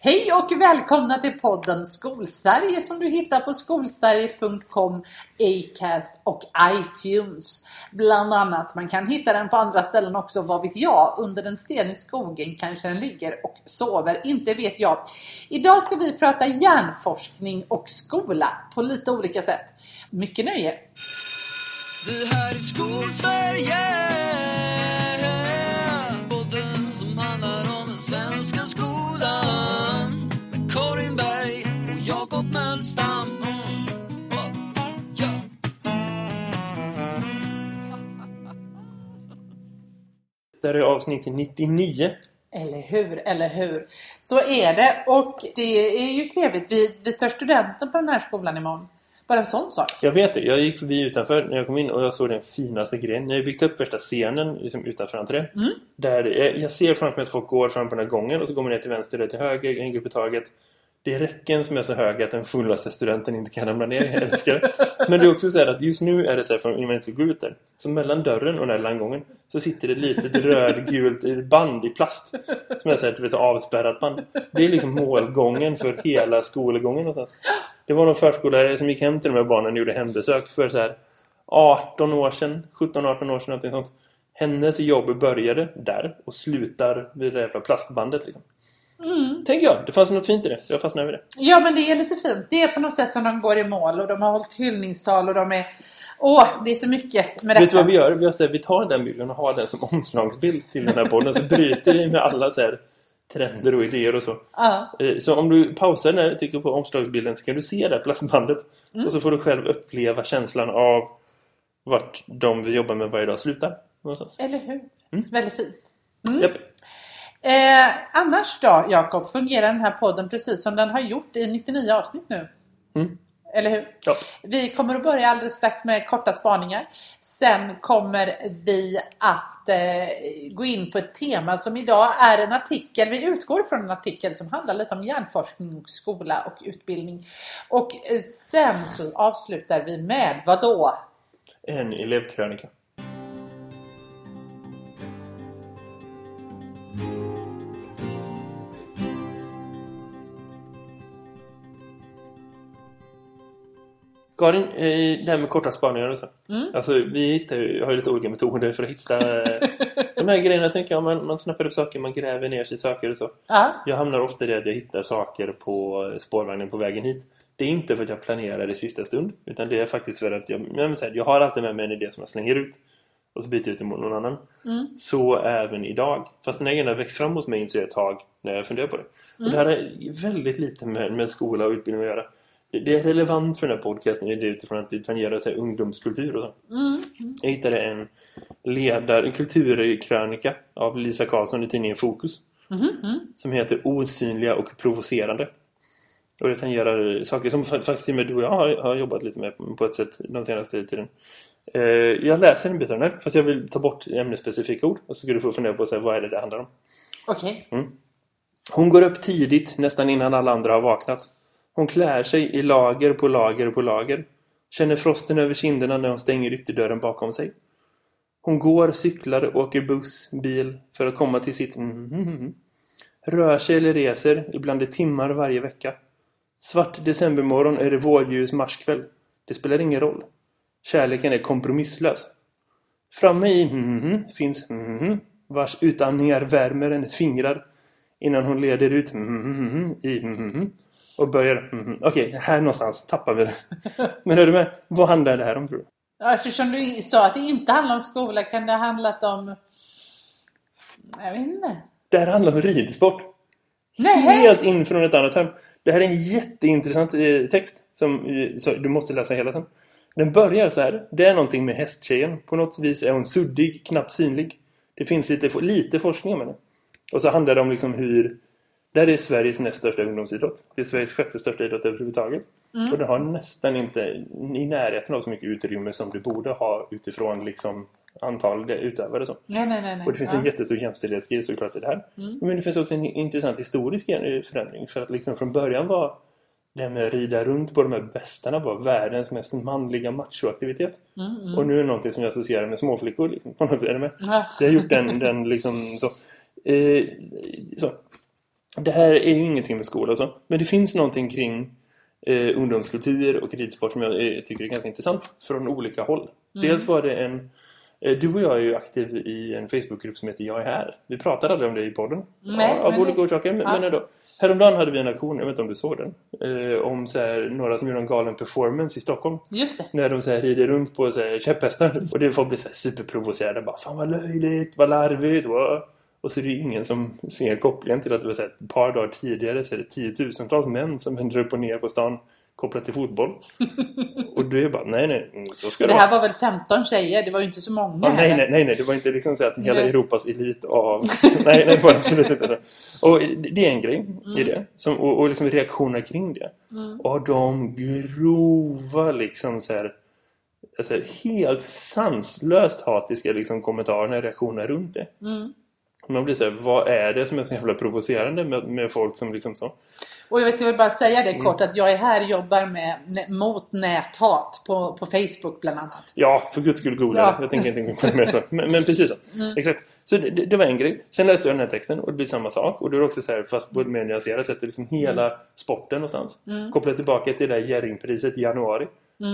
Hej och välkomna till podden Skolsverige som du hittar på skolsverige.com, Acast och iTunes. Bland annat. Man kan hitta den på andra ställen också, vad vet jag. Under en sten i skogen kanske den ligger och sover, inte vet jag. Idag ska vi prata hjärnforskning och skola på lite olika sätt. Mycket nöje! Vi här i Skolsverige Det här är avsnitt 99. Eller hur, eller hur. Så är det och det är ju trevligt. Vi, vi tar studenten på den här skolan imorgon. Bara en sån sak. Jag vet det. Jag gick förbi utanför när jag kom in och jag såg den finaste grejen. Ni har byggt upp värsta scenen liksom utanför entré. Mm. Där jag, jag ser framför mig att folk går fram på den här gången och så går man ner till vänster eller till höger, en grupp i taget. Det är räcken som är så höga att den fullaste studenten inte kan ramla ner. Jag älskar det. Men det är också så här att just nu är det så här för man inte ska gå ut där. Så mellan dörren och den här landgången så sitter det ett litet rödgult band i plast. Som är så här, vet, avspärrat band. Det är liksom målgången för hela skolgången någonstans. Det var någon förskollärare som gick hem till de här barnen och gjorde hembesök för så här 18 år sedan, 17-18 år sedan någonting sånt. Hennes jobb började där och slutar vid det jävla plastbandet liksom. Mm. Tänker jag, det fanns något fint i det. Jag fastnade över det. Ja men det är lite fint. Det är på något sätt som de går i mål och de har hållit hyllningstal och de är... Åh, det är så mycket med Vet du detta. vad vi gör? Vi, här, vi tar den bilden och har den som omslagsbild till den här podden. Så bryter vi med alla så här, trender och idéer och så. Ja. Eh, Så om du pausar när du trycker på omslagsbilden så kan du se det här plastbandet. Mm. Och så får du själv uppleva känslan av vart de vi jobbar med varje dag slutar. Någonstans. Eller hur? Mm. Väldigt fint. Japp. Eh, annars då, Jakob, fungerar den här podden precis som den har gjort i 99 avsnitt nu? Mm. Eller hur? Ja. Vi kommer att börja alldeles strax med korta spaningar. Sen kommer vi att eh, gå in på ett tema som idag är en artikel. Vi utgår från en artikel som handlar lite om hjärnforskning, och skola och utbildning. Och eh, sen så avslutar vi med vad då? En elevkrönika. Karin, eh, det här med korta spaningar och så. Mm. Alltså, vi hittar ju, har ju lite olika metoder för att hitta eh, de här grejerna. Tänker jag, man, man snappar upp saker, man gräver ner sig i saker och så. Ja, Jag hamnar ofta i det att jag hittar saker på spårvagnen på vägen hit. Det är inte för att jag planerar i sista stund. Utan det är faktiskt för att jag, jag, säga, jag har alltid med mig en idé som jag slänger ut. Och så byter jag ut den mot någon annan. Mm. Så även idag. Fast den här grejen har växt fram hos mig inser jag ett tag när jag funderar på det. Och det här är väldigt lite med, med skola och utbildning att göra. Det, är relevant för den här podcasten det är utifrån att det tangerar här, ungdomskultur och så. Mm. Jag hittade en ledare, en kulturkrönika av Lisa Karlsson i tidningen Fokus. Som heter Osynliga och provocerande. Och det tangerar saker som fa- faktiskt med du och jag har, har jobbat lite med på ett sätt den senaste tiden. Eh, jag läser en bit av den här, fast jag vill ta bort ämnesspecifika ord. Och så ska du få fundera på så här, vad är det det handlar om. okej. Hon går upp tidigt, nästan innan alla andra har vaknat. Hon klär sig i lager på lager på lager. Känner frosten över kinderna när hon stänger ytterdörren bakom sig. Hon går, cyklar, åker buss, bil för att komma till sitt mhm. Rör sig eller reser, ibland i timmar varje vecka. Svart decembermorgon är det vårljus marskväll. Det spelar ingen roll. Kärleken är kompromisslös. Framme i mhm finns mhm vars utandningar värmer hennes fingrar innan hon leder ut mhm i mhm och börjar mhm. Okej, här någonstans tappar vi det. Men är du med? Vad handlar det här om tror du? Ja, Eftersom du sa att det inte handlar om skola kan det ha handlat om... Jag vet inte. Det här handlar om ridsport. Nej! Helt in från ett annat hem. Det här är en jätteintressant eh, text som eh, du måste läsa hela sen. Den börjar så här. Det är någonting med hästtjejen. På något vis är hon suddig, knappt synlig. Det finns lite, lite forskning om henne. Och så handlar det om liksom hur... Det här är Sveriges näst största ungdomsidrott. Det är Sveriges sjätte största idrott överhuvudtaget. Och den har nästan inte i närheten av så mycket utrymme som det borde ha utifrån liksom antal utövare. Så. Nej, nej, nej. Och det finns ja. en jättestor jämställdhetsgrej såklart i det här. Men det finns också en intressant historisk förändring. För att liksom från början var det här med att rida runt på de här bestarna var världens mest manliga machoaktivitet. Och nu är det någonting som jag associerar med småflickor. Liksom, på något sätt. Är det med? Ja. Det har gjort den, den liksom så. Eh, så. Det här är ju ingenting med skola och så. Men det finns någonting kring eh, ungdomskultur och ridsport som jag eh, tycker är ganska intressant från olika håll. Dels var det en... Eh, du och jag är ju aktiv i en Facebookgrupp som heter Jag är här. Vi pratade aldrig om det i podden. Nej, av men olika orsaker. Men, ja. men ändå. Häromdagen hade vi en aktion, jag vet inte om du såg den. Eh, om så här, några som gjorde en galen performance i Stockholm. Just det. När de så här rider runt på så här käpphästar. Och det får bli så här superprovocerade. Bara, fan vad löjligt, vad larvigt. Vad... Och så är det ingen som ser kopplingen till att det var så här, ett par dagar tidigare så är det tiotusentals män som vänder upp och ner på stan kopplat till fotboll. och du är bara, nej nej, så ska det, Det här var väl 15 tjejer? Det var ju inte så många Ja, nej, nej, nej, nej, det var inte liksom så att hela Nej. Europas elit av... nej, nej, det var absolut inte så. Och det är en grej i det. Som, och, och liksom reaktioner kring det. Och de grova liksom så här... Alltså, helt sanslöst hatiska liksom, kommentarerna och reaktioner runt det. Och Man blir så här, vad är det som är så jävla provocerande med, med folk som liksom så? Och jag vill bara säga det Mm. kort att jag är här och jobbar med, mot näthat på, på Facebook bland annat. Ja, för guds skull googla Ja. det. Jag tänker inte gå det mer så. Men, men precis så. Exakt. Så det, det, det var en grej. Sen läste jag den här texten och det blir samma sak. Och då är det också så här, fast på ett mer nyanserat sätt, liksom hela sporten någonstans. Kopplat tillbaka till det där Jerringpriset i januari.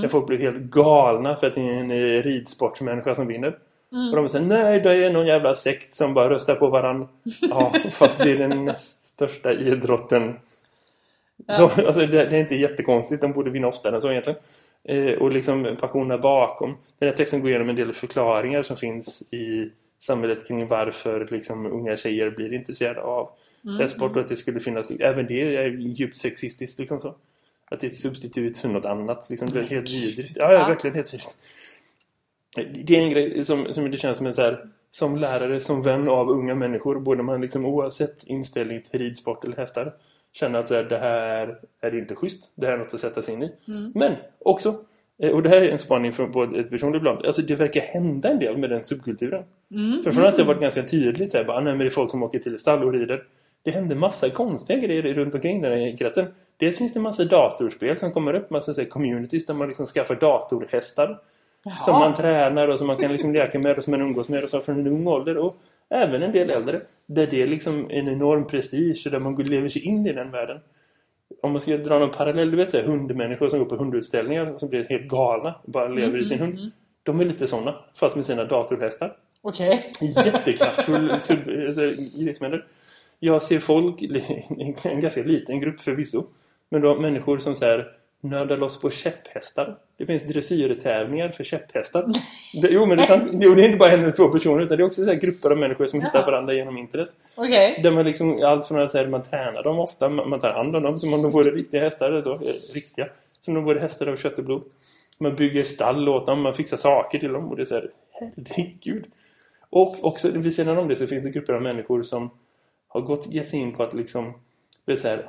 Där folk blev helt galna för att det är en eh, ridsportsmänniska som vinner. Och de säger nej, det är någon jävla sekt som bara röstar på varann. Ja, fast det är den näst största idrotten. Så, alltså, det, det är inte jättekonstigt. De borde vinna oftare än så egentligen. Eh, och liksom passionen bakom. Den här texten går igenom en del förklaringar som finns i samhället kring varför liksom, unga tjejer blir intresserade av hästsport och att det skulle finnas... Även det är djupt sexistiskt. Liksom så. Att det är ett substitut för något annat. Liksom, det är helt vidrigt. Ja, ja, Ja. verkligen helt vidrigt. Det är en grej som, som det känns som en så här... Som lärare, som vän av unga människor borde man liksom oavsett inställning till ridsport eller hästar känna att så här, det här är inte schysst. Det här är något att sätta sig in i. Men också, eh, och det här är en spaning från på ett personligt plan. Alltså det verkar hända en del med den subkulturen. För från att det har varit ganska tydligt så här, bara, "Ah, nej, men det är folk som åker till stall och rider. Det händer massa konstiga grejer runt omkring den här kretsen. Dels finns det massa datorspel som kommer upp, massa så här, communities där man liksom skaffar datorhästar. Som man tränar och som man kan liksom leka med och som man umgås med och så från en ung ålder. Och även en del äldre. Där det är liksom en enorm prestige och där man lever sig in i den världen. Om man ska dra någon parallell, du vet så här, hundmänniskor som går på hundutställningar och som blir helt galna och bara lever i sin hund. De är lite sådana, fast med sina datorhästar. Okej. Jättekraftfull sub- alltså. Jag ser folk, en ganska liten grupp förvisso, men då människor som så här nördar loss på käpphästar. Det finns dressyrtävlingar för käpphästar. Det, jo, men det är sant. Jo, det är inte bara en eller två personer, utan det är också så här grupper av människor som hittar varandra genom internet. Okej. Där man liksom, allt från att säga, man tränar dem ofta, man tar hand om dem som om de vore riktiga hästar eller så. Eh, Riktiga. Som om de vore hästar av kött och blod. Man bygger stall åt dem, man fixar saker till dem och det är så här, herregud. Och också vid sidan om det så finns det grupper av människor som har gått gett sig in på att liksom, det är så här,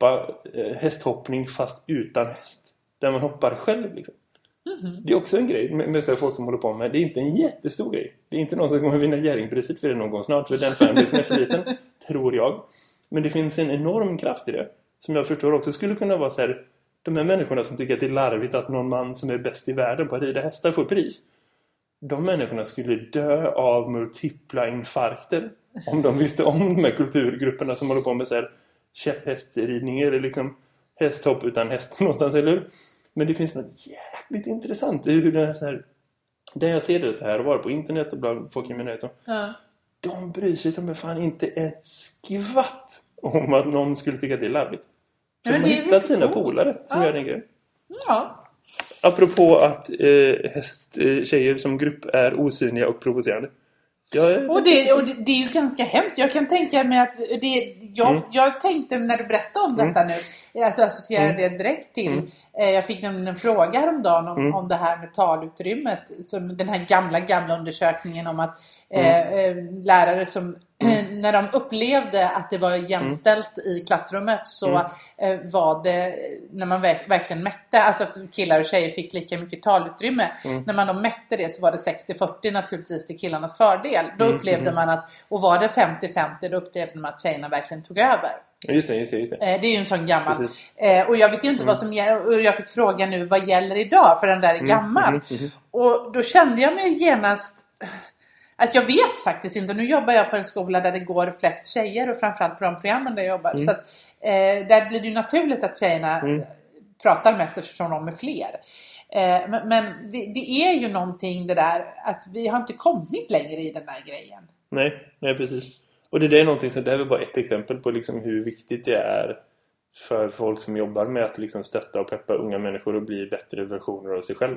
hoppa eh, hästhoppning fast utan häst. Där man hoppar själv liksom. Det är också en grej med, med så folk som håller på med. Det är inte en jättestor grej. Det är inte någon som kommer vinna Jerringpriset för det någon gång snart. För den fanbasen är för liten, tror jag. Men det finns en enorm kraft i det. Som jag förstår också skulle kunna vara så här. De här människorna som tycker att det är larvigt att någon man som är bäst i världen på att rida hästar får pris. De människorna skulle dö av multipla infarkter. Om de visste om de här kulturgrupperna som håller på med så här käpphästridning eller liksom hästhopp utan häst någonstans, eller hur? Men det finns något jäkligt intressant i hur det är så här... Där jag ser det här och var på internet och bland folk i min närhet så Ja. de bryr sig de fan inte ett skvatt om att någon skulle tycka att det är larvigt. För de har är hittat sina coolt. polare som Ja. gör den grejen. ja. Apropå att eh, hästtjejer eh, som grupp är osynliga och provocerande. Jag, Och, det, och det, det är ju ganska hemskt. Jag kan tänka mig att det, jag, Mm. jag tänkte när du berättade om detta nu, alltså associera det direkt till, Mm. eh, jag fick nämligen en fråga häromdagen om, Mm. om det här med talutrymmet, som den här gamla, gamla undersökningen om att Mm. eh, eh, lärare som när de upplevde att det var jämställt i klassrummet så Mm. eh, var det, när man verk- verkligen mätte, alltså att killar och tjejer fick lika mycket talutrymme. Mm. När man då mätte det så var det 60-40 naturligtvis till killarnas fördel. Då Mm, upplevde man att, och var det 50-50 då upplevde man att tjejerna verkligen tog över. Just det, just det, just det. Eh, det är ju en sån gammal. Eh, och jag vet ju inte vad som gäller. Och jag fick fråga nu, vad gäller idag? För den där är gammal. mm, mm. Och då kände jag mig genast Att jag vet faktiskt inte. Nu jobbar jag på en skola där det går flest tjejer och framförallt på de programmen där jag jobbar. Mm. Så att, eh, där blir det ju naturligt att tjejerna Mm. pratar mest eftersom de är fler. Eh, men men det, det är ju någonting det där att vi har inte kommit längre i den där grejen. Nej, nej precis. Och det där är någonting som, det här är bara ett exempel på liksom hur viktigt det är för folk som jobbar med att liksom stötta och peppa unga människor och bli bättre versioner av sig själv.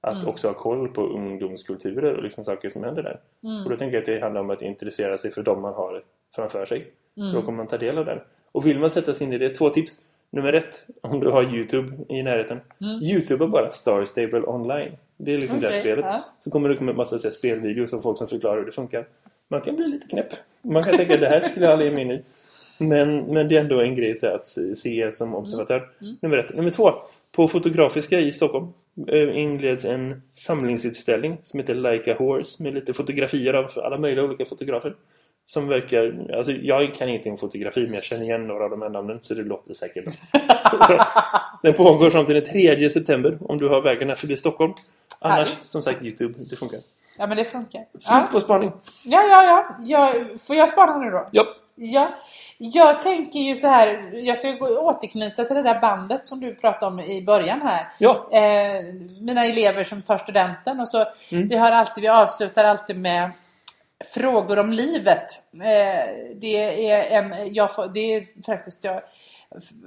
Att Mm. också ha koll på ungdomskulturer och liksom saker som händer där. Mm. Och då tänker jag att det handlar om att intressera sig för dem man har framför sig. Mm. Så då kommer man ta del av den. Och vill man sätta sig in i det, två tips. Nummer ett, om du har Youtube i närheten. Youtube är bara Star Stable Online. Det är liksom det Mm. Okej, spelet. ja. Så kommer det komma en massa så här, spelvideos och folk som förklarar hur det funkar. Man kan bli lite knäpp. Man kan tänka att det här skulle jag aldrig ge mig in i. Men, men det är ändå en grej så att se som observatör. Nummer ett. Nummer två. På Fotografiska i Stockholm eh, inleds en samlingsutställning som heter Like a Horse med lite fotografier av alla möjliga olika fotografer. Som verkar, alltså jag kan ingenting om fotografi men jag känner igen några av de här namnen så det låter säkert bra. så, den pågår fram till den 3 september om du har vägarna förbi Stockholm. Annars, Härligt. som sagt, Youtube, det funkar. Ja men det funkar. Slut Ja, på spaning. ja, ja. ja. Jag, får jag spara nu då? Ja. Ja, jag tänker ju så här, jag ska återknyta till det där bandet som du pratade om i början här. Ja. Eh, mina elever som tar studenten och så, Mm. vi har alltid, vi avslutar alltid med frågor om livet. Eh, det är en, jag får, det är faktiskt, jag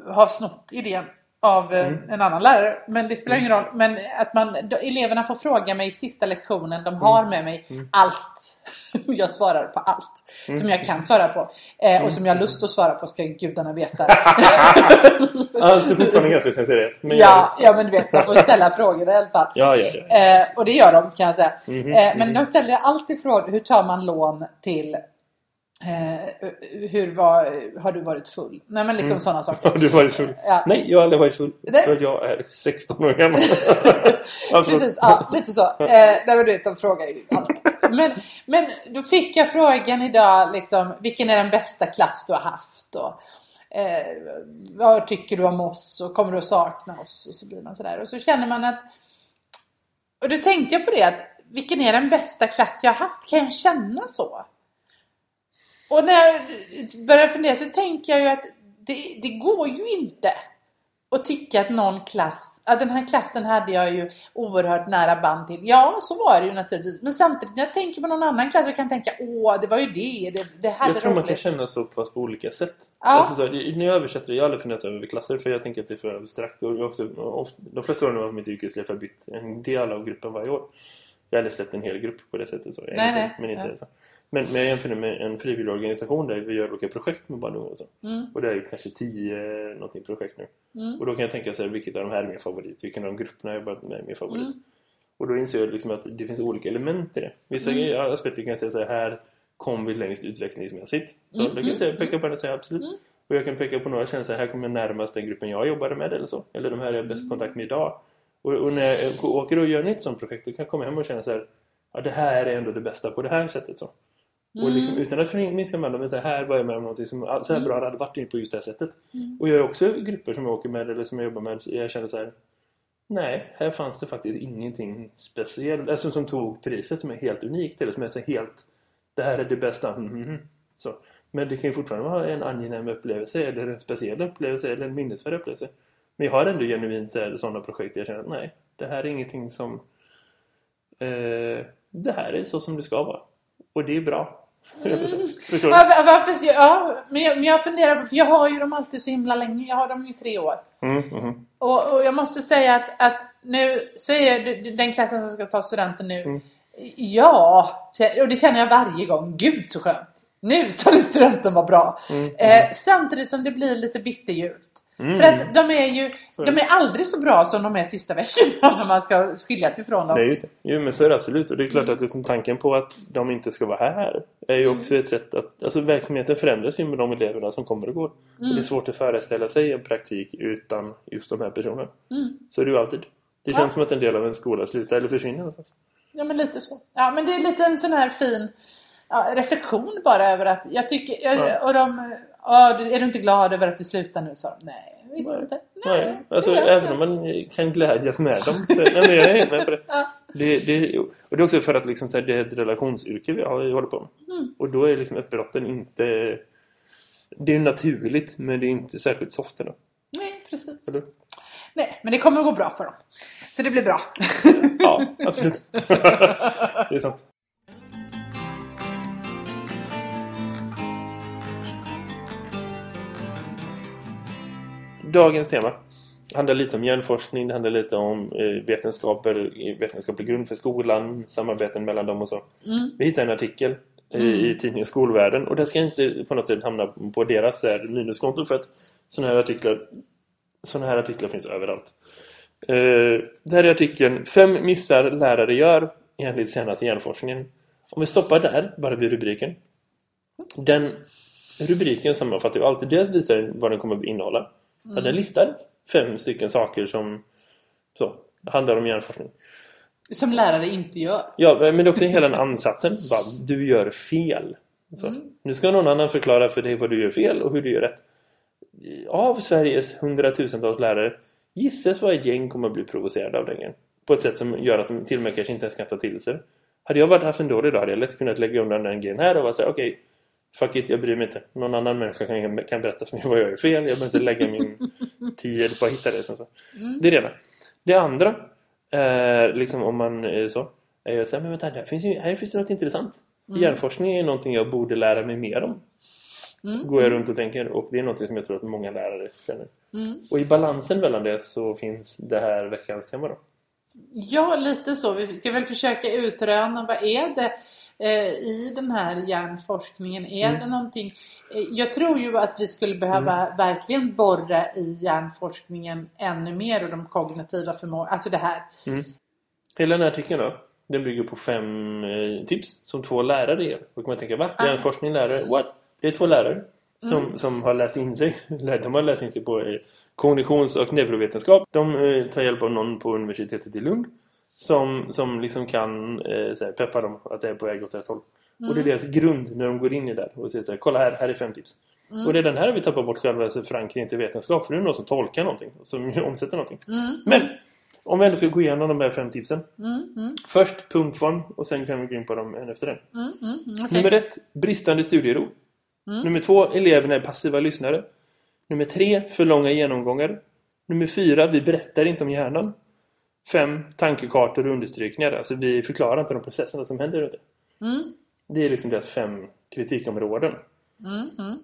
har snott idén av eh, Mm. en annan lärare. Men det spelar ingen roll. Men att man, de, eleverna får fråga mig i sista lektionen. De har Mm. med mig allt. Jag svarar på allt. Som jag kan svara på. Eh, och som jag har lust att svara på ska gudarna veta. Alltså fortfarande ganska. Men ja, ja, men du vet, man får ställa frågor i alla fall. Ja, ja, ja. Eh, och det gör de kan jag säga. Mhm, eh, men de ställer alltid frågor. Hur tar man lån till eh, hur var, har du varit full? Nej men liksom sådana saker. Har du varit full? Ja. Nej, jag har aldrig varit full. Nej. För jag är 16 år gammal. Förlåt. Precis, ja, lite så. Eh, nej, du vet, de frågar ju allt. Men, men då fick jag frågan idag, liksom, vilken är den bästa klass du har haft? Och, eh, vad tycker du om oss? Och kommer du att sakna oss? Och så blir man sådär. Och så känner man att... Och då tänkte jag på det, att vilken är den bästa klass jag har haft? Kan jag känna så? Och när jag börjar fundera så tänker jag ju att det, det går ju inte att tycka att någon klass, ja den här klassen hade jag ju oerhört nära band till. Ja, så var det ju naturligtvis. Men samtidigt när jag tänker på någon annan klass så kan jag tänka, åh, det var ju det, det, det hade Jag tror man kan roligt. känna så fast på olika sätt. Ja. Alltså så, när jag översätter, jag har aldrig funderat över klasser för jag tänker att det är för abstrakt. Och också, ofta, de flesta åren av mitt yrkesliv har bytt en del av gruppen varje år. Jag har aldrig släppt en hel grupp på det sättet. Så. Nej, nej. Men, inte Ja. så. Men, men jag jämför det med en frivillig organisation där vi gör olika projekt med barn och så. Mm. Och det är ju kanske tio någonting projekt nu. Och då kan jag tänka så här, vilket av de här är min favorit? Vilken av de grupperna jag jobbat med är min favorit? Mm. Och då inser jag liksom att det finns olika element i det. Vissa Mm. aspekter kan jag säga så här, här kom vi längst utvecklingsmässigt. Så Mm, då kan mm, jag säga, peka på den och säga absolut. Och jag kan peka på några så här, kommer jag närmast den gruppen jag jobbade med eller så. Eller de här är jag bäst kontakt med idag. Och, och när jag åker och gör nytt sånt projekt då kan jag komma hem och känna så här, ja det här är ändå det bästa på det här sättet så. Och liksom, utan att förminska med dem, men så här, var jag med om någonting som så här bra det hade varit på just det här sättet. Och jag har också grupper som jag åker med eller som jag jobbar med. så Jag känner så här, nej, här fanns det faktiskt ingenting speciellt. Alltså som tog priset som är helt unikt eller som är så helt, det här är det bästa. Mm, mm, mm. Så. Men det kan ju fortfarande vara en angenäm upplevelse eller en speciell upplevelse eller en minnesvärd upplevelse. Men jag har ändå genuint sådana projekt där jag känner att nej, det här är ingenting som eh, det här är så som det ska vara. Och det är bra. Så. Förstår du? Ja, varför, ja, men jag, men jag funderar för jag har ju dem alltid så himla länge. Jag har dem i tre år. Mm, mm, Och, och jag måste säga att, att nu så är den klassen som ska ta studenten nu. Mm. Ja, och det känner jag varje gång. Gud så skönt. Nu tar det studenten vad bra. Mm, Eh, samtidigt som det blir lite bitterljuvt. För att de är ju Så de är aldrig så bra som de är sista veckorna när man ska skiljas ifrån dem. Nej, just det. Jo, men så är det absolut. Och det är klart att det som tanken på att de inte ska vara här är ju också ett sätt att... Alltså verksamheten förändras ju med de eleverna som kommer och går. Och det är svårt att föreställa sig en praktik utan just de här personerna. Så är det ju alltid. Det känns Ja. som att en del av en skola slutar eller försvinner någonstans. Ja, men lite så. Ja, men det är lite en sån här fin ja, reflektion bara över att jag tycker... Ja. Och de... Ja, är du inte glad över att vi slutar nu? de. Nej, vet Nej. inte. Nej, alltså även om man kan glädjas med dem. Så, nej, men jag är med på det. Ja, Det, det, och det är också för att liksom, så här, det är ett relationsyrke vi, har, vi håller på med. Mm. Och då är liksom uppbrotten inte... Det är naturligt, men det är inte särskilt soft ändå. Nej, precis. Eller? Nej, men det kommer att gå bra för dem. Så det blir bra. Ja, absolut. det är sant. Dagens tema handlar lite om hjärnforskning, det handlar lite om eh, vetenskaper, vetenskaplig grund för skolan, samarbeten mellan dem och så. Vi hittade en artikel eh, i tidningen Skolvärlden och det ska inte på något sätt hamna på deras eh, minuskonto för att sådana här artiklar såna här artiklar finns överallt. Eh, det här är artikeln Fem missar lärare gör enligt senaste hjärnforskningen. Om vi stoppar där, bara vid rubriken. Den rubriken sammanfattar ju alltid. Dels visar vad den kommer att innehålla. Mm. Den listar fem stycken saker som så, handlar om hjärnforskning. Som lärare inte gör. Ja, men det är också hela den ansatsen. Bara, du gör fel. Så. Nu ska någon annan förklara för dig vad du gör fel och hur du gör rätt. Av Sveriges hundratusentals lärare gissas vad ett gäng kommer att bli provocerade av den grejen. På ett sätt som gör att de till och med kanske inte ens kan ta till sig. Hade jag varit haft en dålig dag hade jag lätt kunnat lägga undan den grejen här och bara säga okej, okay, fuck it, jag bryr mig inte. Någon annan människa kan, kan berätta för mig vad jag gör fel. Jag behöver inte lägga min tid på att hitta det. Så. Det är det ena. Det andra är liksom om man är så är att säga, men vänta, här finns, ju, här finns det något intressant. Mm. Hjärnforskning är någonting jag borde lära mig mer om. Mm. Går jag runt och tänker och det är något som jag tror att många lärare känner. Mm. Och i balansen mellan det så finns det här veckans tema då. Ja, lite så. Vi ska väl försöka utröna vad är det eh, i den här hjärnforskningen. Är Mm. det någonting... Eh, jag tror ju att vi skulle behöva Mm. verkligen borra i hjärnforskningen ännu mer och de kognitiva förmågorna. Alltså det här. Hela den här artikeln då, den bygger på fem eh, tips som två lärare ger. Då kan man tänka, va? Ah. Hjärnforskning, lärare? What? Det är två lärare som, som har läst in sig. De har läst in sig på eh, kognitions- och neurovetenskap. De eh, tar hjälp av någon på universitetet i Lund som, som liksom kan eh, så här, peppa dem att det är på väg åt rätt håll. Och det är deras grund när de går in i det och säger så här, kolla här, här är fem tips. Och det är den här vi tappar bort själva förankringen till vetenskap. För det är någon som tolkar någonting, som omsätter någonting. Men om vi ändå ska gå igenom de här fem tipsen. Först punktform och sen kan vi gå in på dem en efter en. Okej. Nummer ett, bristande studiero. Nummer två, eleverna är passiva lyssnare. Nummer tre, för långa genomgångar. Nummer fyra, vi berättar inte om hjärnan. Fem, tankekartor och understrykningar. Alltså vi förklarar inte de processerna som händer runt det. Det är liksom deras fem kritikområden.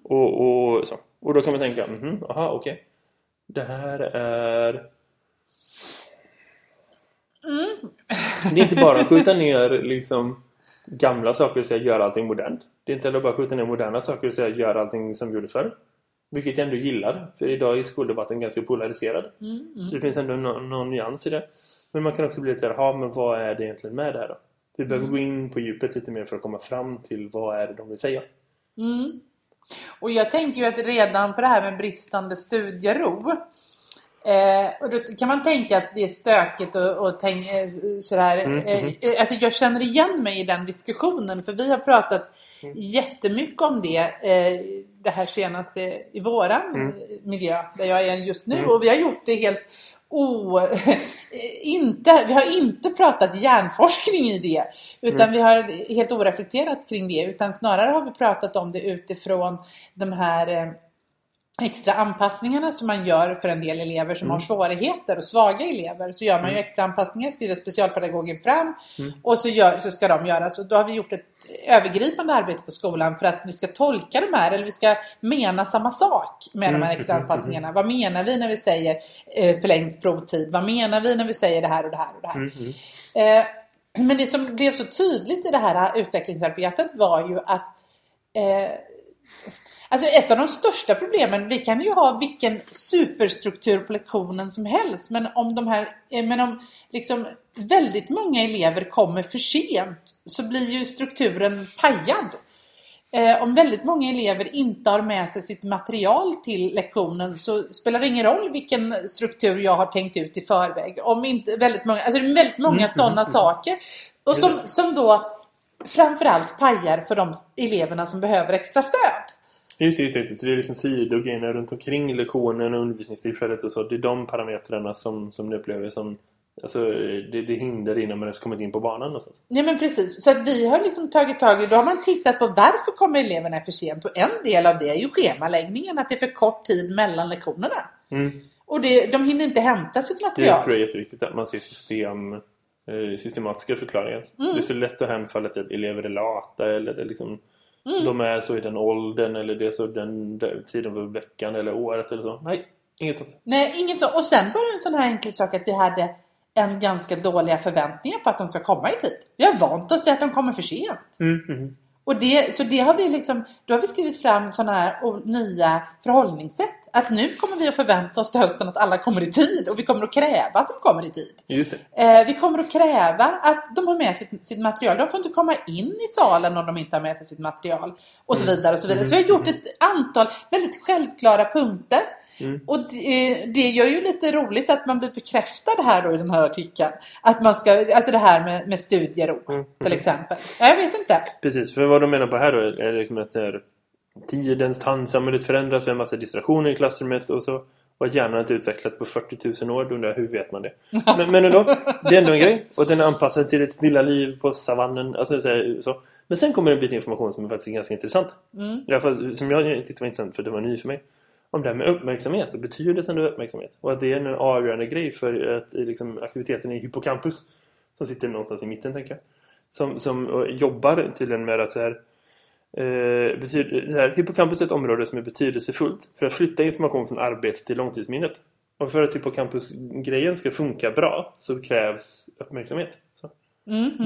Och, och, så. och då kan man tänka, mhm, aha, okej. Det här är... Det är inte bara att skjuta ner liksom gamla saker och säga gör allting modernt. Det är inte heller bara att skjuta ner moderna saker och säga gör allting som gjorde förr. Vilket jag ändå gillar. För idag är skoldebatten ganska polariserad. Så det finns ändå någon, någon nyans i det. Men man kan också bli lite såhär, ja men vad är det egentligen med det här då? Vi behöver gå in på djupet lite mer för att komma fram till vad är det de vill säga. Och jag tänker ju att redan på det här med bristande studiero Eh, och då kan man tänka att det är stökigt och, och tänk, eh, sådär. Eh, eh, alltså jag känner igen mig i den diskussionen för vi har pratat jättemycket om det eh, det här senaste i våran eh, miljö där jag är just nu och vi har gjort det helt o... inte, vi har inte pratat hjärnforskning i det utan vi har helt oreflekterat kring det utan snarare har vi pratat om det utifrån de här eh, extra anpassningarna som man gör för en del elever som har svårigheter och svaga elever. Så gör man ju extra anpassningar, skriver specialpedagogen fram och så, gör, så ska de göras. Så då har vi gjort ett övergripande arbete på skolan för att vi ska tolka de här, eller vi ska mena samma sak med de här extra anpassningarna. Vad menar vi när vi säger eh, förlängd provtid? Vad menar vi när vi säger det här och det här och det här? Eh, men det som blev så tydligt i det här utvecklingsarbetet var ju att eh, Alltså ett av de största problemen, vi kan ju ha vilken superstruktur på lektionen som helst, men om de här, eh, men om liksom väldigt många elever kommer för sent så blir ju strukturen pajad. Eh, om väldigt många elever inte har med sig sitt material till lektionen så spelar det ingen roll vilken struktur jag har tänkt ut i förväg. Om inte väldigt många, alltså det är väldigt många sådana saker. Och som, som då framförallt pajar för de eleverna som behöver extra stöd. Just det, just det, det. Så det är liksom sidogrejerna runt omkring lektionen och undervisningstillfället och så. Det är de parametrarna som, som ni upplever som Alltså det, det hindrar innan man ens kommit in på banan någonstans. Nej men precis. Så att vi har liksom tagit tag i, då har man tittat på varför kommer eleverna för sent. Och en del av det är ju schemaläggningen, att det är för kort tid mellan lektionerna. Mm. Och det, de hinner inte hämta sitt Det material. tror jag är jätteviktigt att man ser system, eh, systematiska förklaringar. Mm. Det är så lätt att hänfalla till att elever är lata eller det liksom, Mm. de är så i den åldern eller det är så den, den tiden på veckan eller året eller så. Nej, inget sånt. Nej, inget så. Och sen var det en sån här enkel sak att vi hade en ganska dåliga förväntningar på att de ska komma i tid. Vi har vant oss till att de kommer för sent. Mm, mm. Och det, så det har vi liksom, då har vi skrivit fram sådana här nya förhållningssätt. Att nu kommer vi att förvänta oss till hösten att alla kommer i tid och vi kommer att kräva att de kommer i tid. Just det. Eh, vi kommer att kräva att de har med sitt, sitt material. De får inte komma in i salen om de inte har med sig sitt material. Och så vidare. och Så vidare. Så vi har gjort ett antal väldigt självklara punkter. Och det, det gör ju lite roligt att man blir bekräftad här då i den här artikeln. Att man ska, alltså det här med, med studiero till exempel. Ja, jag vet inte. Precis, för vad de menar på här då är liksom att här, tidens tandsamhället förändras, vi har en massa distraktioner i klassrummet och så och att hjärnan inte utvecklats på 40 000 år, då undrar jag, hur vet man det? Men, men ändå, det är ändå en grej. Och den är anpassad till ett stilla liv på savannen. Alltså, så. Men sen kommer en bit information som är faktiskt ganska intressant. I alla fall, som jag tyckte var intressant för det var ny för mig. Om det här med uppmärksamhet och betydelsen av uppmärksamhet. Och att det är en avgörande grej för att, liksom, aktiviteten i hippocampus. Som sitter någonstans i mitten, tänker jag. Som, som jobbar tydligen med att så här, Eh, betyder, det här, hippocampus är ett område som är betydelsefullt för att flytta information från arbets till långtidsminnet. Och för att hippocampus-grejen ska funka bra så krävs uppmärksamhet. Så.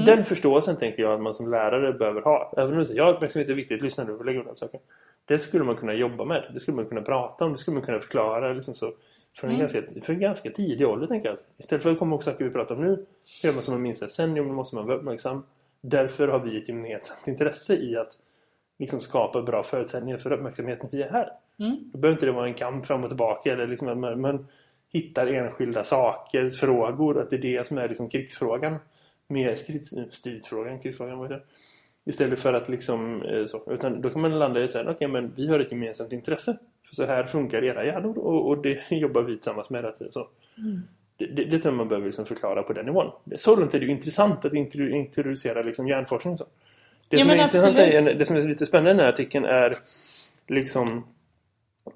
Den förståelsen tänker jag att man som lärare behöver ha. Även om du säger ja, uppmärksamhet är viktigt, lyssna nu och lägg undan saker. Det skulle man kunna jobba med. Det skulle man kunna prata om. Det skulle man kunna förklara. Liksom så, från en, ganska, för en ganska tidig ålder, tänker jag. Istället för att komma ihåg saker vi pratar om nu, gör man som man minns decennium, då måste man vara uppmärksam. Därför har vi ett gemensamt intresse i att liksom skapa bra förutsättningar för uppmärksamheten vi är här. Då behöver inte det vara en kamp fram och tillbaka eller liksom man, hittar enskilda saker, frågor, att det är det som är liksom krigsfrågan. Med strids, stridsfrågan, krigsfrågan, vad heter det? Istället för att liksom eh, så. Utan då kan man landa i att okej men vi har ett gemensamt intresse. För så här funkar era hjärnor och, och det jobbar vi tillsammans med. Att, så. Det, det, det tror jag man behöver liksom förklara på den nivån. Så långt är det ju intressant att introdu- introducera liksom hjärnforskning. Så. Det, Ja, som är intressant är, det som är lite spännande i den här artikeln är liksom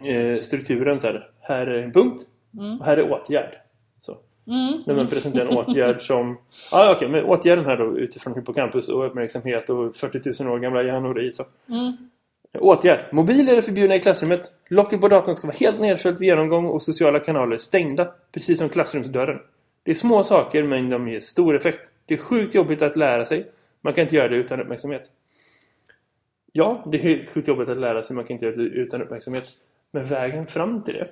eh, strukturen så här. Här är en punkt Mm. och här är åtgärd. Så. När man presenterar en åtgärd som... Ja, okej, men åtgärden här då utifrån hippocampus och uppmärksamhet och 40 000 år gamla hjärnor i så. Åtgärd. Mobiler är förbjudna i klassrummet. Locket på datorn ska vara helt nedfällt vid genomgång och sociala kanaler stängda. Precis som klassrumsdörren. Det är små saker men de ger stor effekt. Det är sjukt jobbigt att lära sig. Man kan inte göra det utan uppmärksamhet. Ja, det är sjukt jobbigt att lära sig. Man kan inte göra det utan uppmärksamhet. Men vägen fram till det.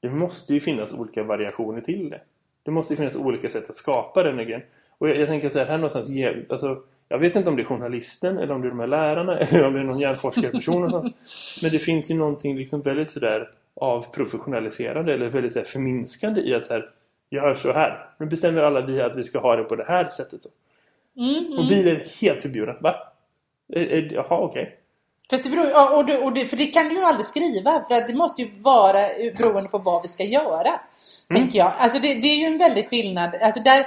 Det måste ju finnas olika variationer till det. Det måste ju finnas olika sätt att skapa den igen. grejen. Och jag, jag tänker så här, här någonstans alltså, jag vet inte om det är journalisten eller om det är de här lärarna eller om det är någon hjärnforskarperson någonstans. Men det finns ju någonting liksom väldigt sådär avprofessionaliserande eller väldigt så här förminskande i att så här, gör så här. Nu bestämmer alla vi att vi ska ha det på det här sättet. Så. Mobiler är helt förbjudna. Va? Är- är- Jaha, okej. Fast det beror, ja, och det, och det, för det kan du ju aldrig skriva. För att det måste ju vara beroende på vad vi ska göra. Tänker jag. Alltså det, det är ju en väldig skillnad. Alltså där,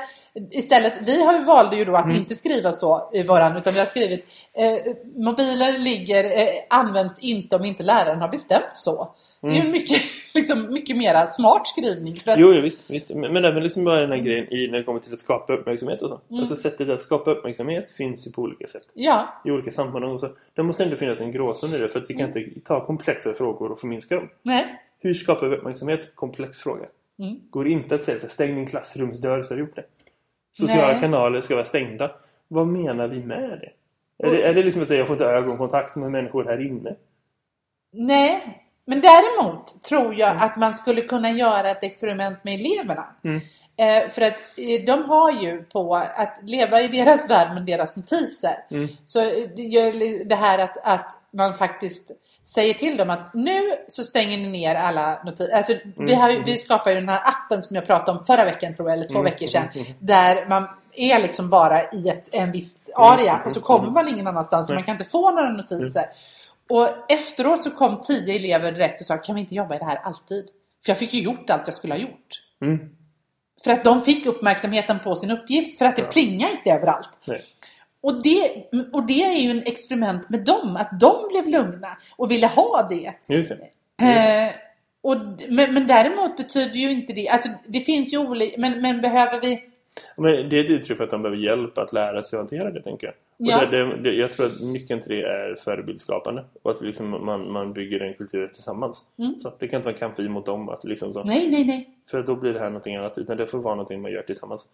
istället, vi har ju valde ju då att inte skriva så i våran. Utan vi har skrivit eh, mobiler ligger, eh, används inte om inte läraren har bestämt så. Det är ju en mycket, liksom, mycket mera smart skrivning. För att, Jo, jo visst, visst. Men, men även liksom bara den här grejen i, när det kommer till att skapa uppmärksamhet och så. Alltså sättet att skapa uppmärksamhet finns ju på olika sätt. ja, I olika sammanhang och så. Det måste ändå finnas en gråzon i det för att vi kan inte ta komplexa frågor och förminska dem. nej. Hur skapar vi uppmärksamhet? Komplex fråga. Går inte att säga så här, stäng din klassrumsdörr så har du gjort det. Sociala Nej. kanaler ska vara stängda. Vad menar vi med det? Är, det? är det liksom att säga jag får inte ögonkontakt med människor här inne? Nej, men däremot tror jag att man skulle kunna göra ett experiment med eleverna. Eh, för att eh, de har ju på att leva i deras värld med deras notiser. Så eh, det gör det här att, att man faktiskt säger till dem att nu så stänger ni ner alla notiser. Alltså, vi, har, vi skapar ju den här appen som jag pratade om förra veckan tror jag, eller två veckor sedan. Där man är liksom bara i ett, en viss area och så kommer man ingen annanstans så man kan inte få några notiser. Och efteråt så kom tio elever direkt och sa kan vi inte jobba i det här alltid? För jag fick ju gjort allt jag skulle ha gjort. Mm. För att de fick uppmärksamheten på sin uppgift för att det Ja. plingar inte överallt. Nej. Och det, och det är ju en experiment med dem, att de blev lugna och ville ha det. Just det. Eh, och, men, men däremot betyder ju inte det, alltså det finns ju olika, men, men behöver vi Men det är ett uttryck för att de behöver hjälp att lära sig att hantera det, tänker jag. Ja. det, det, det, jag tror att nyckeln till det är förebildskapande. Och att liksom man, man bygger en kultur tillsammans. Mm. Så det kan inte vara en kamp mot dem. Att liksom så. Nej, nej, nej. För då blir det här någonting annat. Utan det får vara någonting man gör tillsammans.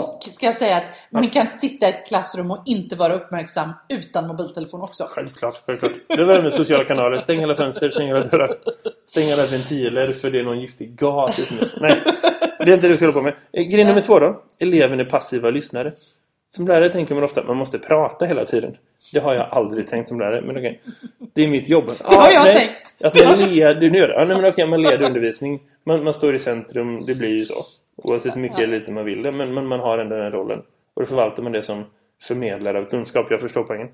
Och ska jag säga att man kan sitta i ett klassrum och inte vara uppmärksam utan mobiltelefon också. Självklart, självklart. Det var med sociala kanaler. Stäng alla fönster, stäng alla dörrar. Stäng alla ventiler för det är någon giftig gas. Nej, det är inte det vi ska hålla på med. Eh, Grej nummer två då. Eleven är passiva lyssnare. Som lärare tänker man ofta att man måste prata hela tiden. Det har jag aldrig tänkt som lärare, men okej. Det är mitt jobb. Det har jag tänkt. Att man leder, nu gör det. Ja, nej, men okej, man leder undervisning. Man, man står i centrum, det blir ju så. Oavsett hur mycket eller lite man vill det. Men, men man har ändå den här rollen. Och då förvaltar man det som förmedlare av kunskap. Jag förstår poängen.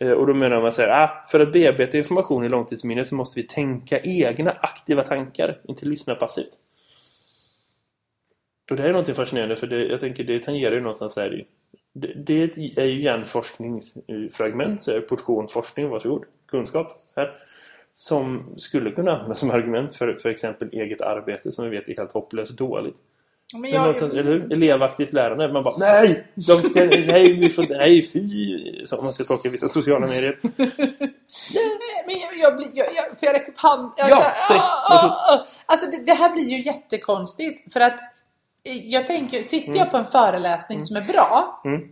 Eh, Och då menar man så här, ah, för att bearbeta information i långtidsminnet så måste vi tänka egna aktiva tankar, inte lyssna passivt. Och det här är något fascinerande för det, jag tänker det tangerar ju någonstans här det, det är ju hjärnforskningsfragment, så här, portion forskning, varsågod, kunskap här. Som skulle kunna användas som argument för, för exempel eget arbete som vi vet är helt hopplöst dåligt. Men Men jag, någonstans, eller hur? Elevaktivt lärande. Man bara nej! De, nej, vi får, nej, fy! Så man ska tolka vissa sociala medier. men jag, jag, blir- jag, jag, får jag räcka upp hand? Jag, Ja, säg. ah, ah, ah. Alltså det, det här blir ju jättekonstigt. För att jag tänker, sitter jag på en föreläsning som är bra Mm.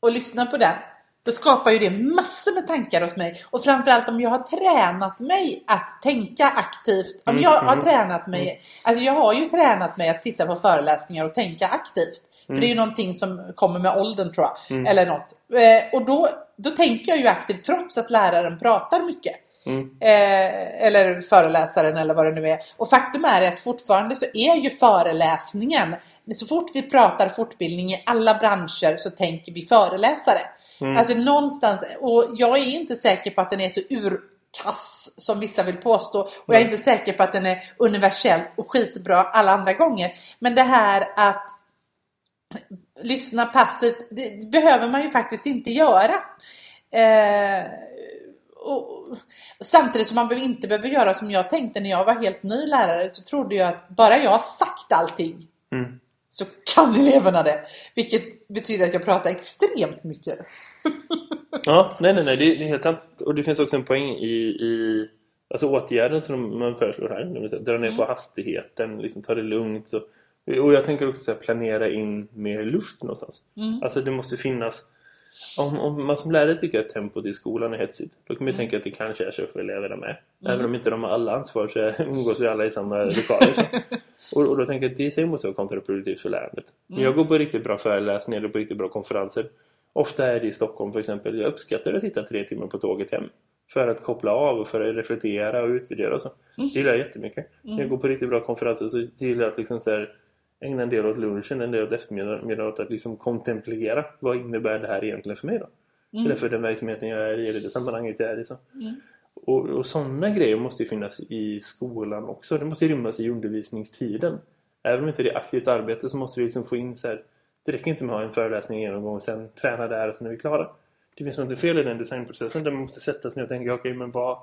och lyssnar på den. Då skapar ju det massor med tankar hos mig. Och framförallt om jag har tränat mig att tänka aktivt. Om Mm, jag har mm, tränat mig. Alltså jag har ju tränat mig att sitta på föreläsningar och tänka aktivt. För Mm. det är ju någonting som kommer med åldern tror jag. Eller något. Eh, och då, då tänker jag ju aktivt trots att läraren pratar mycket. Mm. Eh, eller föreläsaren eller vad det nu är. Och faktum är att fortfarande så är ju föreläsningen, så fort vi pratar fortbildning i alla branscher så tänker vi föreläsare. Alltså någonstans, och jag är inte säker på att den är så urkass som vissa vill påstå. Och jag är inte säker på att den är universellt och skitbra alla andra gånger. Men det här att lyssna passivt, det behöver man ju faktiskt inte göra. Eh, och, samtidigt som man inte behöver göra som jag tänkte när jag var helt ny lärare så trodde jag att bara jag har sagt allting Mm. så kan eleverna det. Vilket betyder att jag pratar extremt mycket. Ja, nej, nej, nej, det, det är helt sant. Och det finns också en poäng i, i alltså åtgärden som man föreslår här. Dra ner på hastigheten, liksom ta det lugnt. Så. Och jag tänker också så här, planera in mer luft någonstans. Alltså det måste finnas... Om, om man som lärare tycker att tempot i skolan är hetsigt, då kan man ju tänka att det kanske är så för eleverna med. Även om inte de har alla ansvar så umgås vi alla i samma lokaler. Och, och då tänker jag att det i sig måste vara kontraproduktivt för lärandet. När jag går på riktigt bra föreläsningar eller på riktigt bra konferenser, ofta är det i Stockholm för exempel, jag uppskattar att sitta tre timmar på tåget hem. För att koppla av och för att reflektera och utvärdera och så. Det gillar jag jättemycket. När jag går på riktigt bra konferenser så gillar jag att liksom så här, ägna en del åt lunchen, en del åt eftermiddagen åt att liksom kontemplera. Vad innebär det här egentligen för mig då? Eller för den verksamheten jag är i, eller det sammanhanget jag är i. Så. Och, och sådana grejer måste ju finnas i skolan också. Det måste rymmas i undervisningstiden. Även om inte det är aktivt arbete så måste vi liksom få in så här. Det räcker inte med att ha en föreläsning en gång och sen träna där och sen är vi klara. Det finns något fel i den designprocessen där man måste sätta sig ner och tänka okej, men vad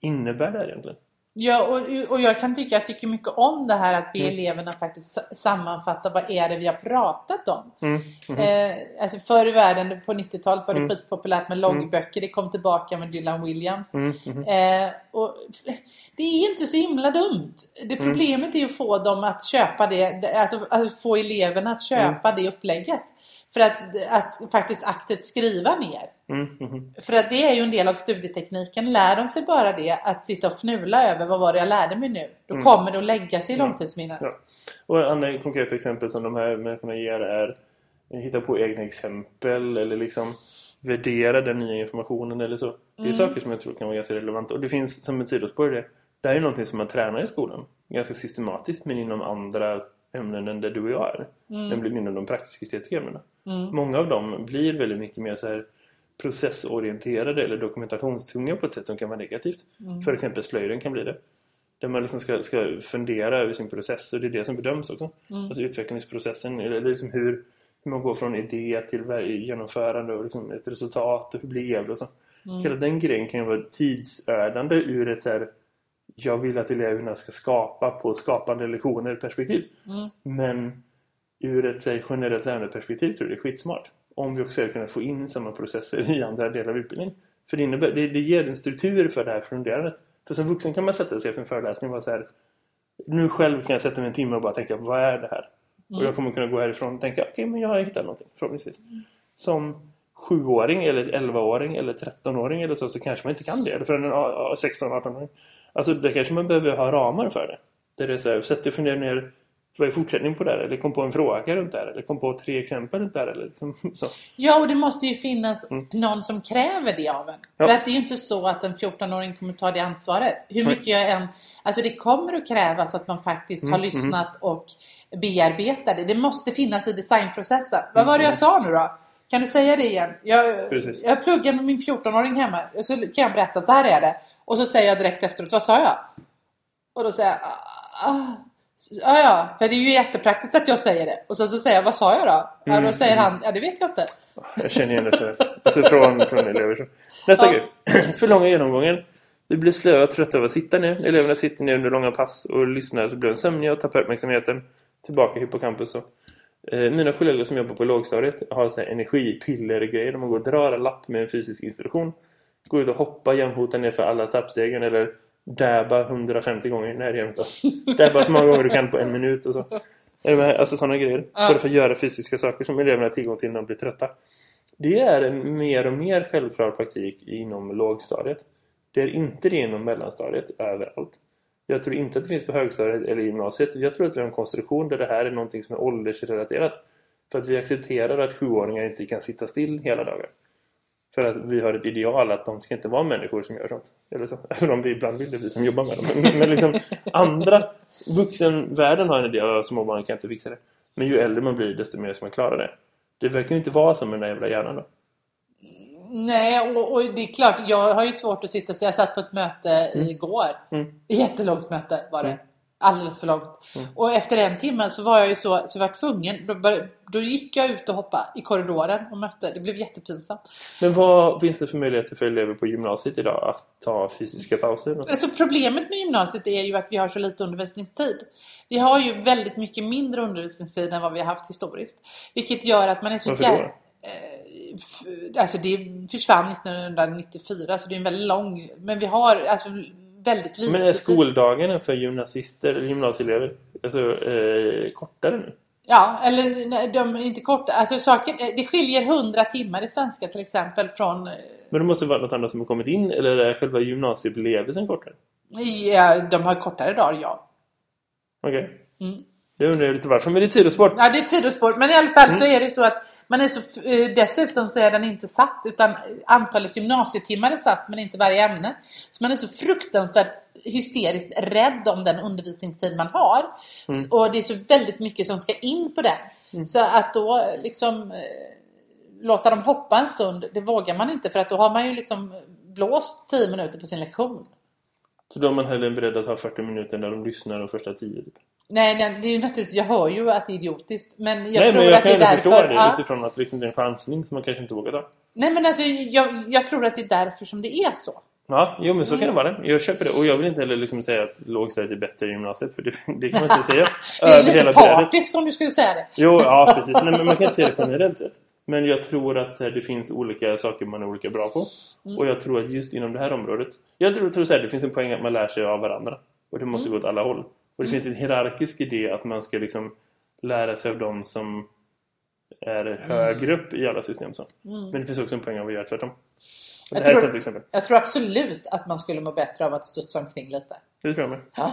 innebär det här egentligen? Ja, och, och jag kan tycka, jag tycker mycket om det här att be Mm. eleverna faktiskt sa- sammanfatta vad är det vi har pratat om. Mm. Mhm. Eh, alltså förr i världen, på 90-talet var det Mm. skitpopulärt med loggböcker. Det kom tillbaka med Dylan Williams. Mm, mhm. Eh, och det är inte så himla dumt. Det Mm. problemet är att få dem att köpa det, alltså att få eleverna att köpa Mm. det upplägget. För att, att faktiskt aktivt skriva ner. Mm, mhm. För att det är ju en del av studietekniken. Lär de sig bara det, att sitta och fnula över vad var det jag lärde mig nu. Då kommer det att lägga sig i långtidsminnet. Mm. Ja. Och andra konkreta exempel som de här människorna ger är hitta på egna exempel eller liksom värdera den nya informationen eller så. Det är saker som jag tror kan vara ganska relevanta. Och det finns som ett sidospår i det. Det här är någonting som man tränar i skolan. Ganska systematiskt men inom andra ämnen än där du och jag är. Nämligen inom de praktisk-estetiska ämnena. Många av dem blir väldigt mycket mer så här processorienterade eller dokumentationstunga på ett sätt som kan vara negativt. För exempel slöjden kan bli det. Där man liksom ska, ska fundera över sin process och det är det som bedöms också. Alltså utvecklingsprocessen, eller liksom hur, hur man går från idé till genomförande och liksom ett resultat och hur blev det och så. Hela den grejen kan ju vara tidsödande ur ett så här jag vill att eleverna ska skapa på skapande lektioner perspektiv. Men ur ett här, generellt lärandeperspektiv tror jag det är skitsmart. Om vi också ska kunna få in samma processer i andra delar av utbildningen. För det, innebär, det, det ger en struktur för det här funderandet. För som vuxen kan man sätta sig efter en föreläsning och vara så här. Nu själv kan jag sätta mig en timme och bara tänka, vad är det här? Och jag kommer kunna gå härifrån och tänka, okej men jag har hittat någonting förhoppningsvis. Som sjuåring eller 11-åring eller 13-åring eller så, så kanske man inte kan det. Eller för en 16-18-åring. Alltså där kanske man behöver ha ramar för det. Där det är så här, sätt dig och fundera ner vad är fortsättning på det här? Eller kom på en fråga runt det här? Eller kom på tre exempel runt det här? Eller liksom, så. Ja, och det måste ju finnas någon som kräver det av en. Mm. Ja. För att det är ju inte så att en 14-åring kommer ta det ansvaret. Hur mycket jag än... Alltså det kommer att krävas att man faktiskt Mm, har lyssnat och bearbetat det. Det måste finnas i designprocessen. Vad var det jag sa nu då? Kan du säga det igen? Jag, Mm, Precis. jag pluggar med min 14-åring hemma. Så kan jag berätta, så här är det. Och så säger jag direkt efteråt, vad sa jag? Och då säger jag, ah, ja ja, för det är ju jättepraktiskt att jag säger det. Och sen så säger jag, vad sa jag då? Ja, Mm, då säger han, ja det vet jag inte. Jag känner igen det så. Alltså från, från elever. Så. Nästa Ja. grej. För långa genomgången. Vi blir slöa och trötta av att sitta ner. Eleverna sitter ner under långa pass och lyssnar så blir de sömniga och tappar uppmärksamheten. Tillbaka hippocampus. Och. Eh, mina kollegor som jobbar på lågstadiet har så här energipiller-grejer. De går och drar en lapp med en fysisk instruktion. Går ut och hoppar jämfota ner för alla trappstegen eller dabba 150 gånger. Nej, det gör inte alls. Dabba så många gånger du kan på en minut och så. Alltså sådana grejer. Ja. Bara för att göra fysiska saker som eleverna har tillgång till när de blir trötta. Det är en mer och mer självklar praktik inom lågstadiet. Det är inte det inom mellanstadiet överallt. Jag tror inte att det finns på högstadiet eller gymnasiet. Jag tror att vi har en konstruktion där det här är någonting som är åldersrelaterat. För att vi accepterar att sjuåringar inte kan sitta still hela dagen. För att vi har ett ideal att de ska inte vara människor som gör sånt. Eller så. Även om vi ibland vill det, vi som jobbar med dem. Men, men liksom andra, vuxenvärlden har en idé att små barn kan inte fixa det. Men ju äldre man blir, desto mer ska man klara det. Det verkar ju inte vara som den där jävla hjärnan då. Nej, och, och det är klart, jag har ju svårt att sitta Jag satt på ett möte igår. Mm. Jättelångt möte var det. Alldeles för långt. Och efter en timme så var jag ju så, så jag var tvungen. Då, bör- då gick jag ut och hoppade i korridoren och mötte. Det blev jättepinsamt. Men vad finns det för möjligheter för elever på gymnasiet idag att ta fysiska pauser? Alltså problemet med gymnasiet är ju att vi har så lite undervisningstid. Vi har ju väldigt mycket mindre undervisningstid än vad vi har haft historiskt. Vilket gör att man är så Varför jä- då? Eh, Alltså det försvann 1994 så det är en väldigt lång... Men vi har alltså väldigt lite Men är tid. skoldagarna för gymnasister eller gymnasieelever alltså, eh, kortare nu? Ja, eller nej, de är inte korta. Alltså saken, eh, det skiljer 100 timmar i svenska till exempel från... eh, Men det måste vara något annat som har kommit in eller är själva gymnasieupplevelsen kortare? Ja, de har kortare dagar, ja. Okej. Mm. Det undrar jag lite varför. Men det är ett sidospår. Ja, det är ett sidospår. Men i alla fall Mm. så är det så att man är så, eh, dessutom så är den inte satt utan antalet gymnasietimmar är satt men inte varje ämne. Så man är så fruktansvärt hysteriskt rädd om den undervisningstid man har. Mm. Och det är så väldigt mycket som ska in på den. Så att då liksom eh, låta dem hoppa en stund, det vågar man inte för att då har man ju liksom blåst 10 minuter på sin lektion. Så då är man hellre beredd att ha 40 minuter där de lyssnar de första 10. Typ. Nej, nej, det är ju naturligtvis, jag hör ju att det är idiotiskt. Men jag Nej, tror men jag att kan det är förstå därför... det ja. utifrån att liksom, det är en chansning som man kanske inte vågar ta. Nej men alltså jag, jag tror att det är därför som det är så. Ja, jo men så kan det vara. Jag köper det. Och jag vill inte heller liksom säga att lågstadiet är bättre i gymnasiet. För det, det kan man inte säga. Det är lite brädet. partisk om du skulle säga det. Jo, ja precis. Nej, men man kan inte säga det generellt sett. Men jag tror att här, det finns olika saker man är olika bra på. Mm. Och jag tror att just inom det här området. Jag tror, tror här, det finns en poäng att man lär sig av varandra. Och det måste Mm. gå åt alla håll. Och det finns en hierarkisk idé att man ska liksom lära sig av dem som är Mm. högre upp i alla system. Så. Men det finns också en poäng av att göra tvärtom. Och det Jag här är ett tror- exempel. Jag tror absolut att man skulle må bättre av att studsa omkring lite. Det tror jag med. Ja.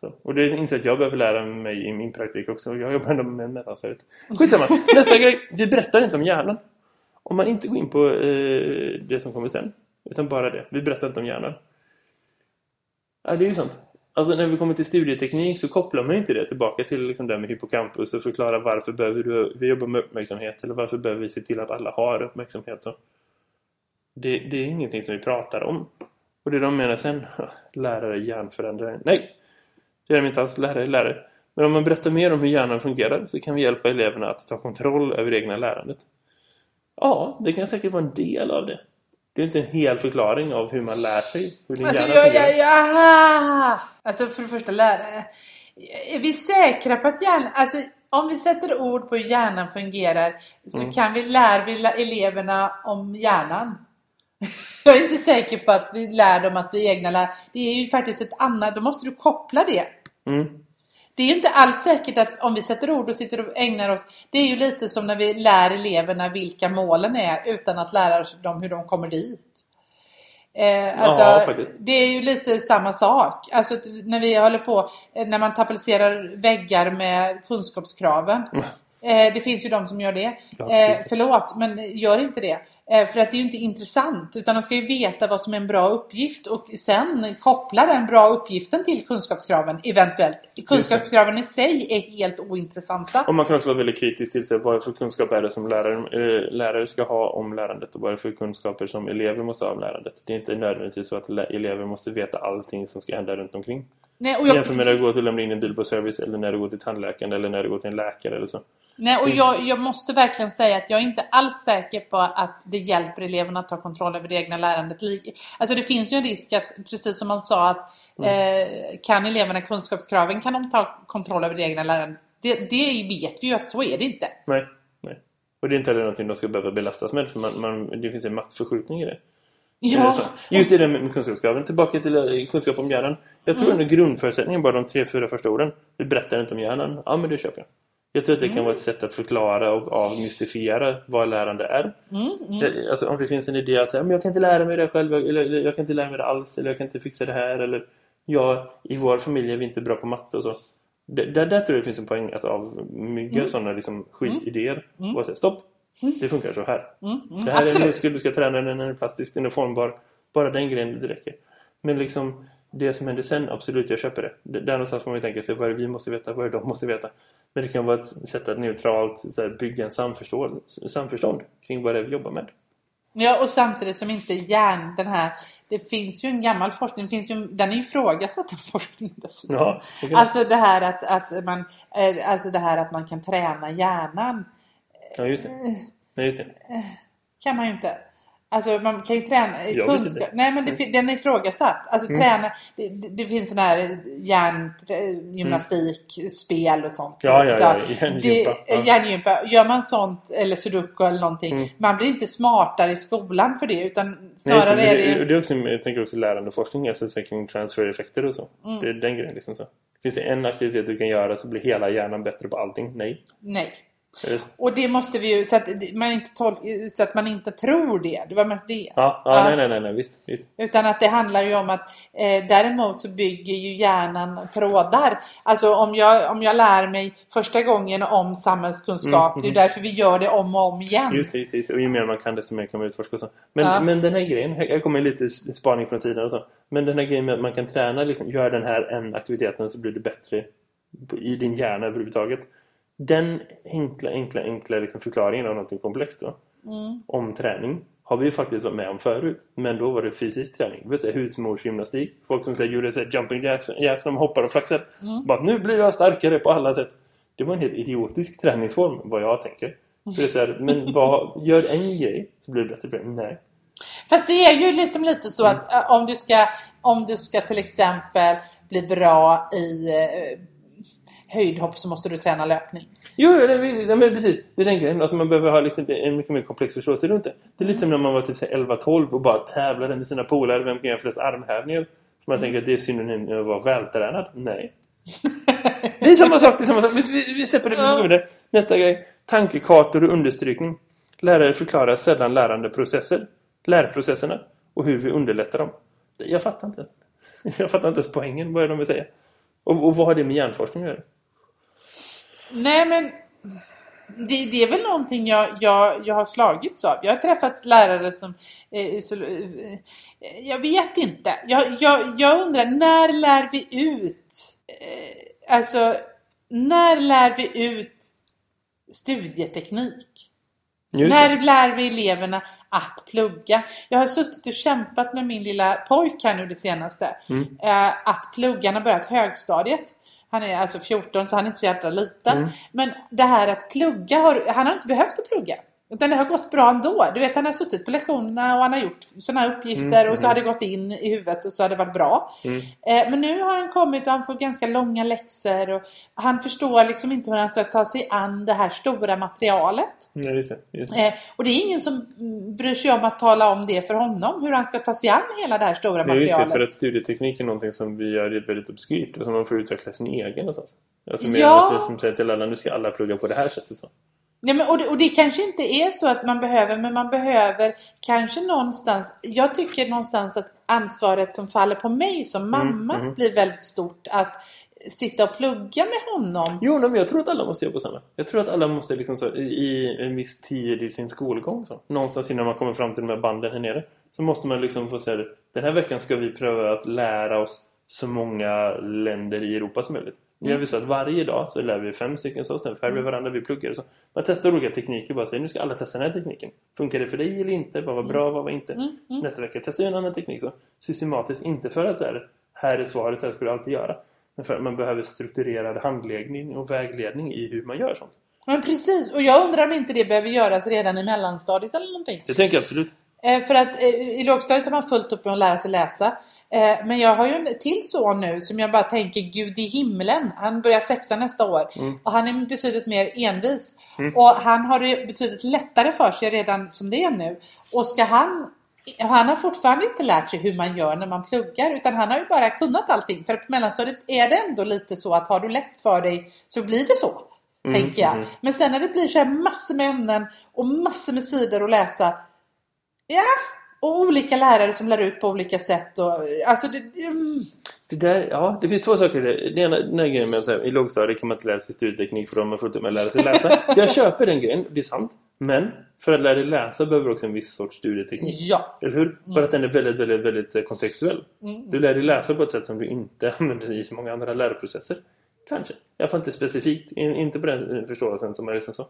Så. Och det inser att jag behöver lära mig i min praktik också. Jag jobbar ändå med mellanstadiet. Skitsamma. Nästa grej. Vi berättar inte om hjärnan. Om man inte går in på eh, det som kommer sen. Utan bara det. Vi berättar inte om hjärnan. Ja, det är ju sant. Alltså när vi kommer till studieteknik så kopplar man ju inte det tillbaka till liksom det med hippocampus och förklara varför behöver du, vi jobba med uppmärksamhet eller varför behöver vi se till att alla har uppmärksamhet. Så. Det, det är ingenting som vi pratar om. Och det de menar sen, lärare hjärnförändrare. Nej! Det är de inte alls. Lärare är lärare. Men om man berättar mer om hur hjärnan fungerar så kan vi hjälpa eleverna att ta kontroll över egna lärandet. Ja, det kan säkert vara en del av det. Det är inte en hel förklaring av hur man lär sig. Hur din Alltså, hjärna jag, jag, jag, alltså för det första lärare. Är vi säkra på att hjärnan, alltså om vi sätter ord på hur hjärnan fungerar så Mm. kan vi lära vi eleverna om hjärnan. Jag är inte säker på att vi lär dem att bli egna lärare. Det är ju faktiskt ett annat, då måste du koppla det. Mm. Det är ju inte alls säkert att om vi sätter ord och sitter och ägnar oss. Det är ju lite som när vi lär eleverna vilka målen är utan att lära dem hur de kommer dit. Eh, alltså, Ja, det är ju lite samma sak. Alltså när vi håller på, eh, när man tapetserar väggar med kunskapskraven. Eh, det finns ju de som gör det. Eh, förlåt, men gör inte det. Eh, för att det är ju inte intressant. Utan de ska ju veta vad som är en bra uppgift och sen koppla den bra uppgiften till kunskapskraven eventuellt. Kunskapskraven i sig är helt ointressanta. Och man kan också vara väldigt kritisk till sig. Vad är för kunskap är det som lärare, eh, lärare ska ha om lärandet och vad är det för kunskaper som elever måste ha om lärandet. Det är inte nödvändigtvis så att elever måste veta allting som ska hända runt omkring. Nej, och jag, Jämför med när du går till att lämna in en bil på service eller när du går till tandläkaren eller när du går till en läkare eller så. Nej, och jag, jag måste verkligen säga att jag är inte alls säker på att det hjälper eleverna att ta kontroll över det egna lärandet. Alltså det finns ju en risk att, precis som man sa, att eh, kan eleverna kunskapskraven kan de ta kontroll över det egna lärandet. Det, det vet vi ju att så är det inte. Nej, nej. Och det är inte heller någonting de ska behöva belastas med för man, man, det finns en maktförskjutning i det. Det så? Just det där med kunskapskraven. Tillbaka till eh, kunskap om hjärnan. Jag tror Mm. ändå grundförutsättningen bara de tre, fyra första orden. Vi berättar inte om hjärnan. Ja, men det köper jag. Jag tror att det Mm. kan vara ett sätt att förklara och avmystifiera vad lärande är. Mm, Jag- Alltså, om det finns en idé att säga, men jag kan inte lära mig det själv, eller jag kan inte lära mig det alls, eller jag kan inte fixa det här, eller jag, i vår familj är vi inte bra på matte och så. Där, där, där tror jag det finns en poäng att avmygga Mm. sådana liksom, skitidéer och säga stopp. Det funkar så här. Mm, mm, Det här är en absolut. muskel, du ska träna den, den är plastisk, den är formbar. Bara den grejen, det räcker. Men liksom, det som händer sen, absolut, jag köper det. där någonstans får man ju tänka sig, vad är det vi måste veta, vad är det de måste veta? Men det kan vara ett sätt att neutralt så här, bygga en samförstånd, samförstånd kring vad det är vi jobbar med. Ja, och samtidigt som inte hjärn, den här, det finns ju en gammal forskning, finns ju, den är ju ifrågasatt den forskningen dessutom. Ja, det Alltså det här att, att man, eh, alltså det här att man kan träna hjärnan Ja, just det. Nej, just det. kan man ju inte. Alltså man kan ju träna kunskap. Nej men det, den är ifrågasatt. Alltså Mm. träna, det, det, finns sån här hjärngymnastik, spel och sånt. Ja, ja, ja, Så hjärngympa. Det, hjärngympa. Gör man sånt, eller sudoku eller någonting, Mm. man blir inte smartare i skolan för det utan Nej, snarare så, men är det, det... det är också, jag tänker också lärandeforskning, alltså så kring transfereffekter och så. Mm. Det är den grejen liksom så. Finns det en aktivitet du kan göra så blir hela hjärnan bättre på allting? Nej. Nej. Det? Och det måste vi ju, så att man inte, tolk, så att man inte tror det. Det var mest det. Ja, ja, Ja. nej, nej, nej, visst, visst. Utan att det handlar ju om att eh, däremot så bygger ju hjärnan trådar. Alltså om jag, om jag lär mig första gången om samhällskunskap, Mm, det är därför vi gör det om och om igen. Just det, just just. Och ju mer man kan desto mer kan man utforska och så. Men, Ja. men den här grejen, här kommer lite spaning från sidan och så. Men den här grejen med att man kan träna, liksom, gör den här en aktiviteten så blir det bättre i din hjärna överhuvudtaget. Den enkla, enkla, enkla liksom förklaringen av något komplext då, Mm. om träning har vi ju faktiskt varit med om förut. Men då var det fysisk träning. Det vill säga husmorsgymnastik. Folk som säger, gjorde så här jumping jacks, jacks, de hoppar och flaxar. Mm. Bara, nu blir jag starkare på alla sätt. Det var en helt idiotisk träningsform, vad jag tänker. För det är här, men vad, gör en grej så blir det bättre på det. Nej. Fast det är ju liksom lite så att eh, om du ska, om du ska till exempel bli bra i eh, höjdhopp så måste du träna löpning. Jo, det är, men precis. Det är den grejen. Alltså, man behöver ha liksom en mycket mer komplex förståelse runt det. Det är lite som när man var typ så här 11-12 och bara tävlade med sina polare. Vem kan göra flest armhävningar? Man tänker att det är synonym med att vara vältränad. Nej. Det är samma sak. Det är samma sak. Vi, vi, släpper det. Vi vidare. Nästa grej. Tankekartor och understrykning. Lärare förklarar sällan lärandeprocesser. Lärprocesserna. Och hur vi underlättar dem. Jag fattar inte. Jag fattar inte ens poängen. Vad är det de vill säga? Och, och vad har det med hjärnforskning att göra? Nej men det, det är väl någonting jag, jag, jag har slagits av. Jag har träffat lärare som... Eh, så, eh, jag vet inte. Jag, jag, jag undrar, när lär vi ut? Eh, alltså, när lär vi ut studieteknik? Just. När lär vi eleverna att plugga. Jag har suttit och kämpat med min lilla pojk här nu det senaste. Mm. Eh, att plugga, han har börjat högstadiet. Han är alltså 14 så han är inte så jävla liten. Mm. Men det här att plugga, har, han har inte behövt att plugga. Utan det har gått bra ändå. Du vet han har suttit på lektionerna och han har gjort sådana uppgifter Mm, och så har det gått in i huvudet och så har det varit bra. Mm. Eh, men nu har han kommit och han får ganska långa läxor och han förstår liksom inte hur han ska ta sig an det här stora materialet. Ja, just det. Just det. Eh, och det är ingen som bryr sig om att tala om det för honom, hur han ska ta sig an hela det här stora Nej, just det, materialet. för att studieteknik är någonting som vi gör väldigt obskyrt och som man får utveckla sin egen någonstans. Alltså mer Ja. än att som säger till alla, nu ska alla plugga på det här sättet. Så. Ja, men, och, det, och det kanske inte är så att man behöver, men man behöver kanske någonstans, jag tycker någonstans att ansvaret som faller på mig som mamma mm. blir väldigt stort. Att sitta och plugga med honom. Jo, men jag tror att alla måste jobba samma. Jag tror att alla måste liksom så, i, i en viss tid i sin skolgång. Så. Någonstans innan man kommer fram till de här banden här nere. Så måste man liksom få säga den här veckan ska vi pröva att lära oss så många länder i Europa som möjligt. Nu gör vi så att varje dag så lär vi fem stycken så, sen färgar vi varandra, vi pluggar och så. Man testar olika tekniker bara säger nu ska alla testa den här tekniken. Funkar det för dig eller inte? Vad var bra, vad var inte? Nästa vecka testar vi en annan teknik så. Systematiskt, inte för att så här, här är svaret, så här ska du alltid göra. Men för att man behöver strukturerad handledning och vägledning i hur man gör sånt. Men precis, och jag undrar om inte det behöver göras redan i mellanstadiet eller någonting. Det tänker jag absolut. Eh, för att eh, i lågstadiet har man fullt upp med att lära sig läsa. Eh, men jag har ju en till son nu som jag bara tänker Gud i himlen. Han börjar sexa nästa år. Och han är betydligt mer envis. Och han har det betydligt lättare för sig redan som det är nu. Och ska han han har fortfarande inte lärt sig hur man gör när man pluggar utan han har ju bara kunnat allting. För på mellanstadiet är det ändå lite så att har du lätt för dig så blir det så. tänker jag. Men sen när det blir så här massor med ämnen och massor med sidor att läsa. Ja, och olika lärare som lär ut på olika sätt. Och, alltså det, mm, Det där, ja, det finns två saker i det. Ena, den här grejen med att säga, i lågstadiet kan man inte lära sig studieteknik för de har upp med att lära sig läsa. Jag köper den grejen, det är sant. Men för att lära dig läsa behöver du också en viss sorts studieteknik. ja. Eller hur? Bara att den är väldigt, väldigt, väldigt eh, kontextuell. Du lär dig läsa på ett sätt som du inte använder i så många andra läroprocesser. Kanske. Jag får inte specifikt. In- Inte på den förståelsen som är liksom så.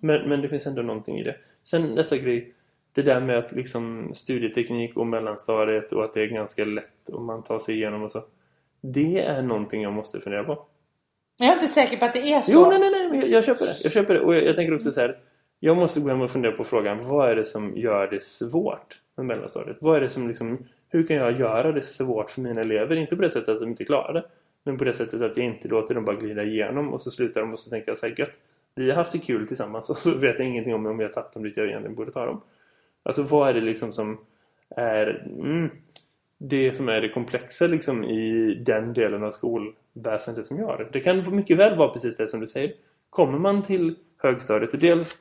Men, men det finns ändå någonting i det. Sen nästa grej. Det där med att liksom studieteknik och mellanstadiet och att det är ganska lätt om man tar sig igenom och så. Det är någonting jag måste fundera på. Jag är inte säker på att det är så. Jo, nej, nej, nej. men Jag, jag köper det. Jag köper det. Och jag, jag tänker också så här. Jag måste gå hem och fundera på frågan. Vad är det som gör det svårt med mellanstadiet? Vad är det som liksom... Hur kan jag göra det svårt för mina elever? Inte på det sättet att de inte klarar det. Men på det sättet att jag inte låter dem bara glida igenom och så slutar de och så tänker jag så här, gött. Vi har haft det kul tillsammans och så vet jag ingenting om om jag har tagit dem dit jag egentligen borde ta dem. Alltså vad är det liksom som är mm, det som är det komplexa liksom i den delen av skolväsendet som jag har. Det kan mycket väl vara precis det som du säger. Kommer man till högstadiet och dels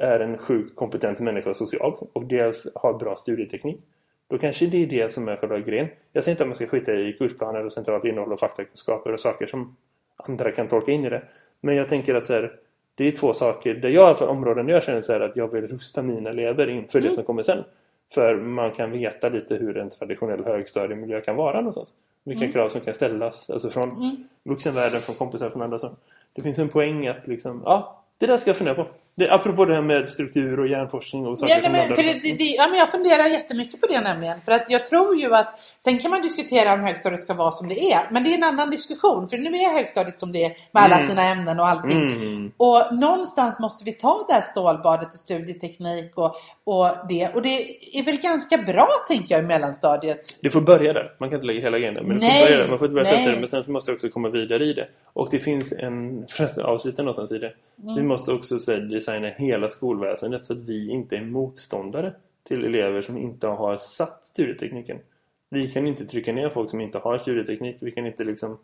är en sjukt kompetent människa socialt och dels har bra studieteknik. Då kanske det är det som är själva grejen. Jag säger inte att man ska skita i kursplaner och centralt innehåll och faktakunskaper och saker som andra kan tolka in i det. Men jag tänker att så här, det är två saker där jag, för områden jag känner så här att jag vill rusta mina elever inför det som kommer sen. För man kan veta lite hur en traditionell högstadiemiljö kan vara någonstans. Vilka krav som kan ställas alltså från vuxenvärlden, från kompisar, från andra. Så. Det finns en poäng att liksom, ja, det där ska jag fundera på. Det, apropå det här med struktur och hjärnforskning och saker Ja, som men, för det, det, ja, men jag funderar jättemycket på det nämligen. För att jag tror ju att, sen kan man diskutera om högstadiet ska vara som det är. Men det är en annan diskussion. För nu är högstadiet som det är med alla sina ämnen och allting. Mm. Och någonstans måste vi ta det här stålbadet i studieteknik och, och det. Och det är väl ganska bra tänker jag i mellanstadiet. Det får börja där. Man kan inte lägga hela grejen där. Men det Nej, får börja där. Man får inte börja testa det. Men sen måste det också komma vidare i det. Och det finns en... För att avsluta någonstans i det. Mm. Vi måste också så designa hela skolväsendet så att vi inte är motståndare till elever som inte har satt studietekniken. Vi kan inte trycka ner folk som inte har studieteknik. Vi kan inte liksom...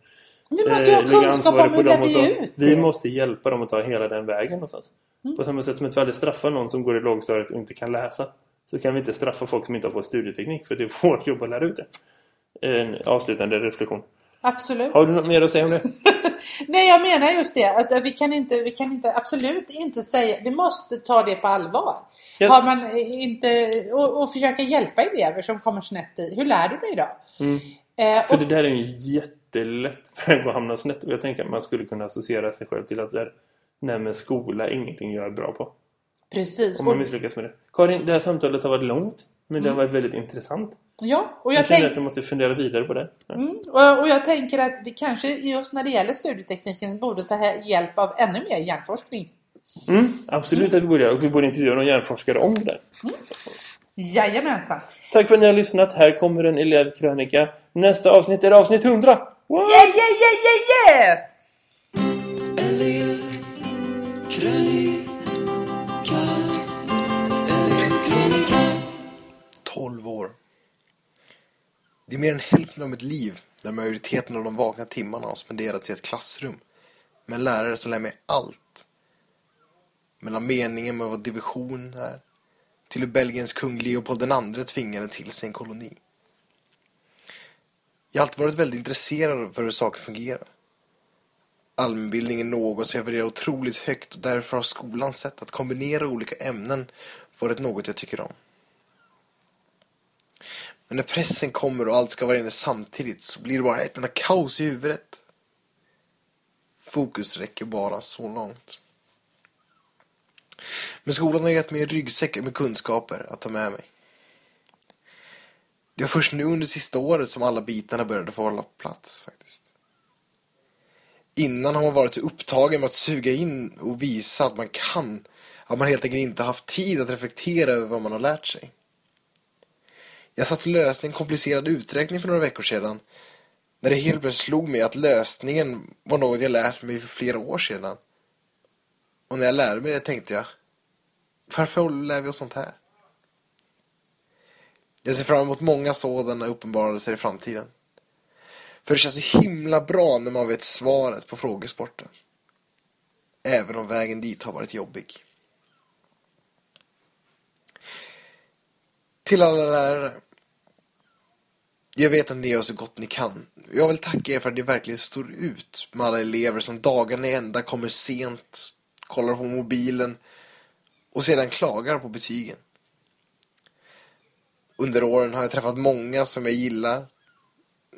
Vi måste ju eh, ha lägga kunskap om hur det och så. blir ut. Vi måste hjälpa dem att ta hela den vägen någonstans. Mm. På samma sätt som att vi aldrig straffar någon som går i lågstadiet och inte kan läsa. Så kan vi inte straffa folk som inte har fått studieteknik. För det är vårt jobb att lära ut det. En avslutande reflektion. Absolut. Har du något mer att säga om det? Nej, jag menar just det. Att vi kan inte, vi kan inte, absolut inte säga, vi måste ta det på allvar. Yes. Har man inte, och, och försöka hjälpa elever som kommer snett i. Hur lär du dig då? Eh, För och, det där är ju jättelätt väg att hamna snett. Och jag tänker att man skulle kunna associera sig själv till att så här, nej men skola ingenting jag är bra på. Precis. Om man misslyckas med det. Karin, det här samtalet har varit långt. Men det har varit väldigt intressant. ja, och Jag, jag, tänk, att jag måste fundera vidare på det. Ja. mm, och, och jag tänker att vi kanske just när det gäller studietekniken borde ta hjälp av ännu mer hjärnforskning. Mm, absolut att vi borde göra. Och vi borde intervjua någon hjärnforskare om det där. Jajamensan. Tack för att ni har lyssnat. Här kommer en elevkrönika. Nästa avsnitt är avsnitt 100. What? Yeah, yeah, yeah, yeah, yeah! Det är mer än hälften av mitt liv där majoriteten av de vakna timmarna har spenderats i ett klassrum med en lärare som lär mig allt. Mellan meningen med vad division är till hur Belgiens kung Leopold II tvingade till sig en koloni. Jag har alltid varit väldigt intresserad för hur saker fungerar. Allmänbildning är något som jag värderar otroligt högt och därför har skolans sätt att kombinera olika ämnen varit något jag tycker om. Men när pressen kommer och allt ska vara inne samtidigt så blir det bara ett enda kaos i huvudet. Fokus räcker bara så långt. Men skolan har gett mig en ryggsäck med kunskaper att ta med mig. Det var först nu under sista året som alla bitarna började få hålla plats faktiskt. Innan har man varit så upptagen med att suga in och visa att man kan. Att man helt enkelt inte haft tid att reflektera över vad man har lärt sig. Jag satt och löste en komplicerad uträkning för några veckor sedan. När det helt plötsligt slog mig att lösningen var något jag lärt mig för flera år sedan. Och när jag lärde mig det tänkte jag. Varför lär vi oss sånt här? Jag ser fram emot många sådana uppenbarelser i framtiden. För det känns så himla bra när man vet svaret på frågesporten. Även om vägen dit har varit jobbig. Till alla lärare. Jag vet att ni gör så gott ni kan. Jag vill tacka er för att ni verkligen står ut med alla elever som dagarna i ända kommer sent, kollar på mobilen och sedan klagar på betygen. Under åren har jag träffat många som jag gillar.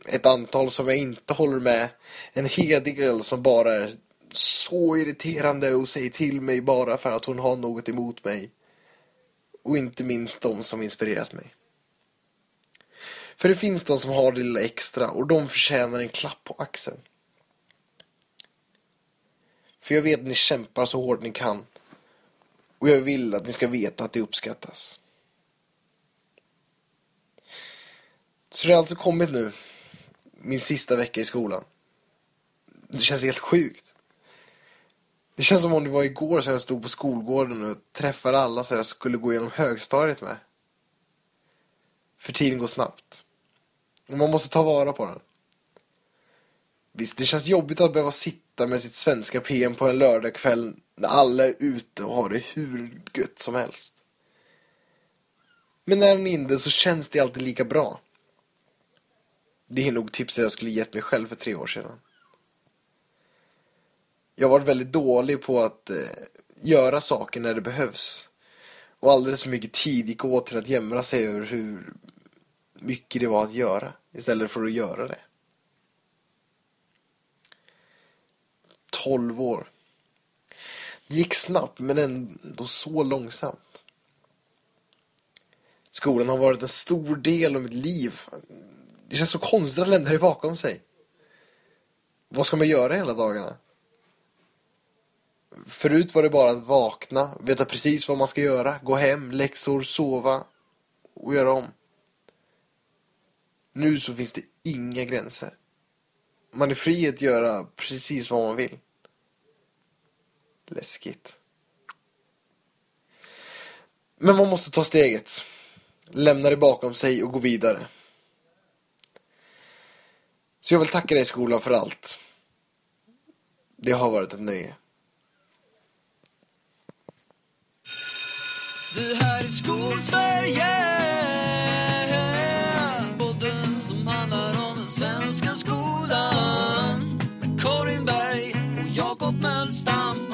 Ett antal som jag inte håller med. En hel del som bara är så irriterande och säger till mig bara för att hon har något emot mig. Och inte minst de som inspirerat mig. För det finns de som har det lilla extra och de förtjänar en klapp på axeln. För jag vet att ni kämpar så hårt ni kan. Och jag vill att ni ska veta att det uppskattas. Så det har alltså kommit nu. Min sista vecka i skolan. Det känns helt sjukt. Det känns som om det var igår som jag stod på skolgården och träffade alla som jag skulle gå igenom högstadiet med. För tiden går snabbt. Och man måste ta vara på den. Visst, det känns jobbigt att behöva sitta med sitt svenska PM på en lördagkväll när alla är ute och har det hur gött som helst. Men när den är inne så känns det alltid lika bra. Det är nog tipset jag skulle gett mig själv för tre år sedan. Jag har varit väldigt dålig på att eh, göra saker när det behövs. Och alldeles för mycket tid gick åt till att jämra sig över hur mycket det var att göra istället för att göra det. 12 år. Det gick snabbt men ändå så långsamt. Skolan har varit en stor del av mitt liv. Det känns så konstigt att lämna det bakom sig. Vad ska man göra hela dagarna? Förut var det bara att vakna, veta precis vad man ska göra, gå hem, läxor, sova och göra om. Nu så finns det inga gränser. Man är fri att göra precis vad man vill. Läskigt. Men man måste ta steget. Lämna det bakom sig och gå vidare. Så jag vill tacka dig skolan för allt. Det har varit ett nöje. Det här är Skolsverige. Podden som handlar om den svenska skolan. Med Karin Berg och Jakob Mölstam.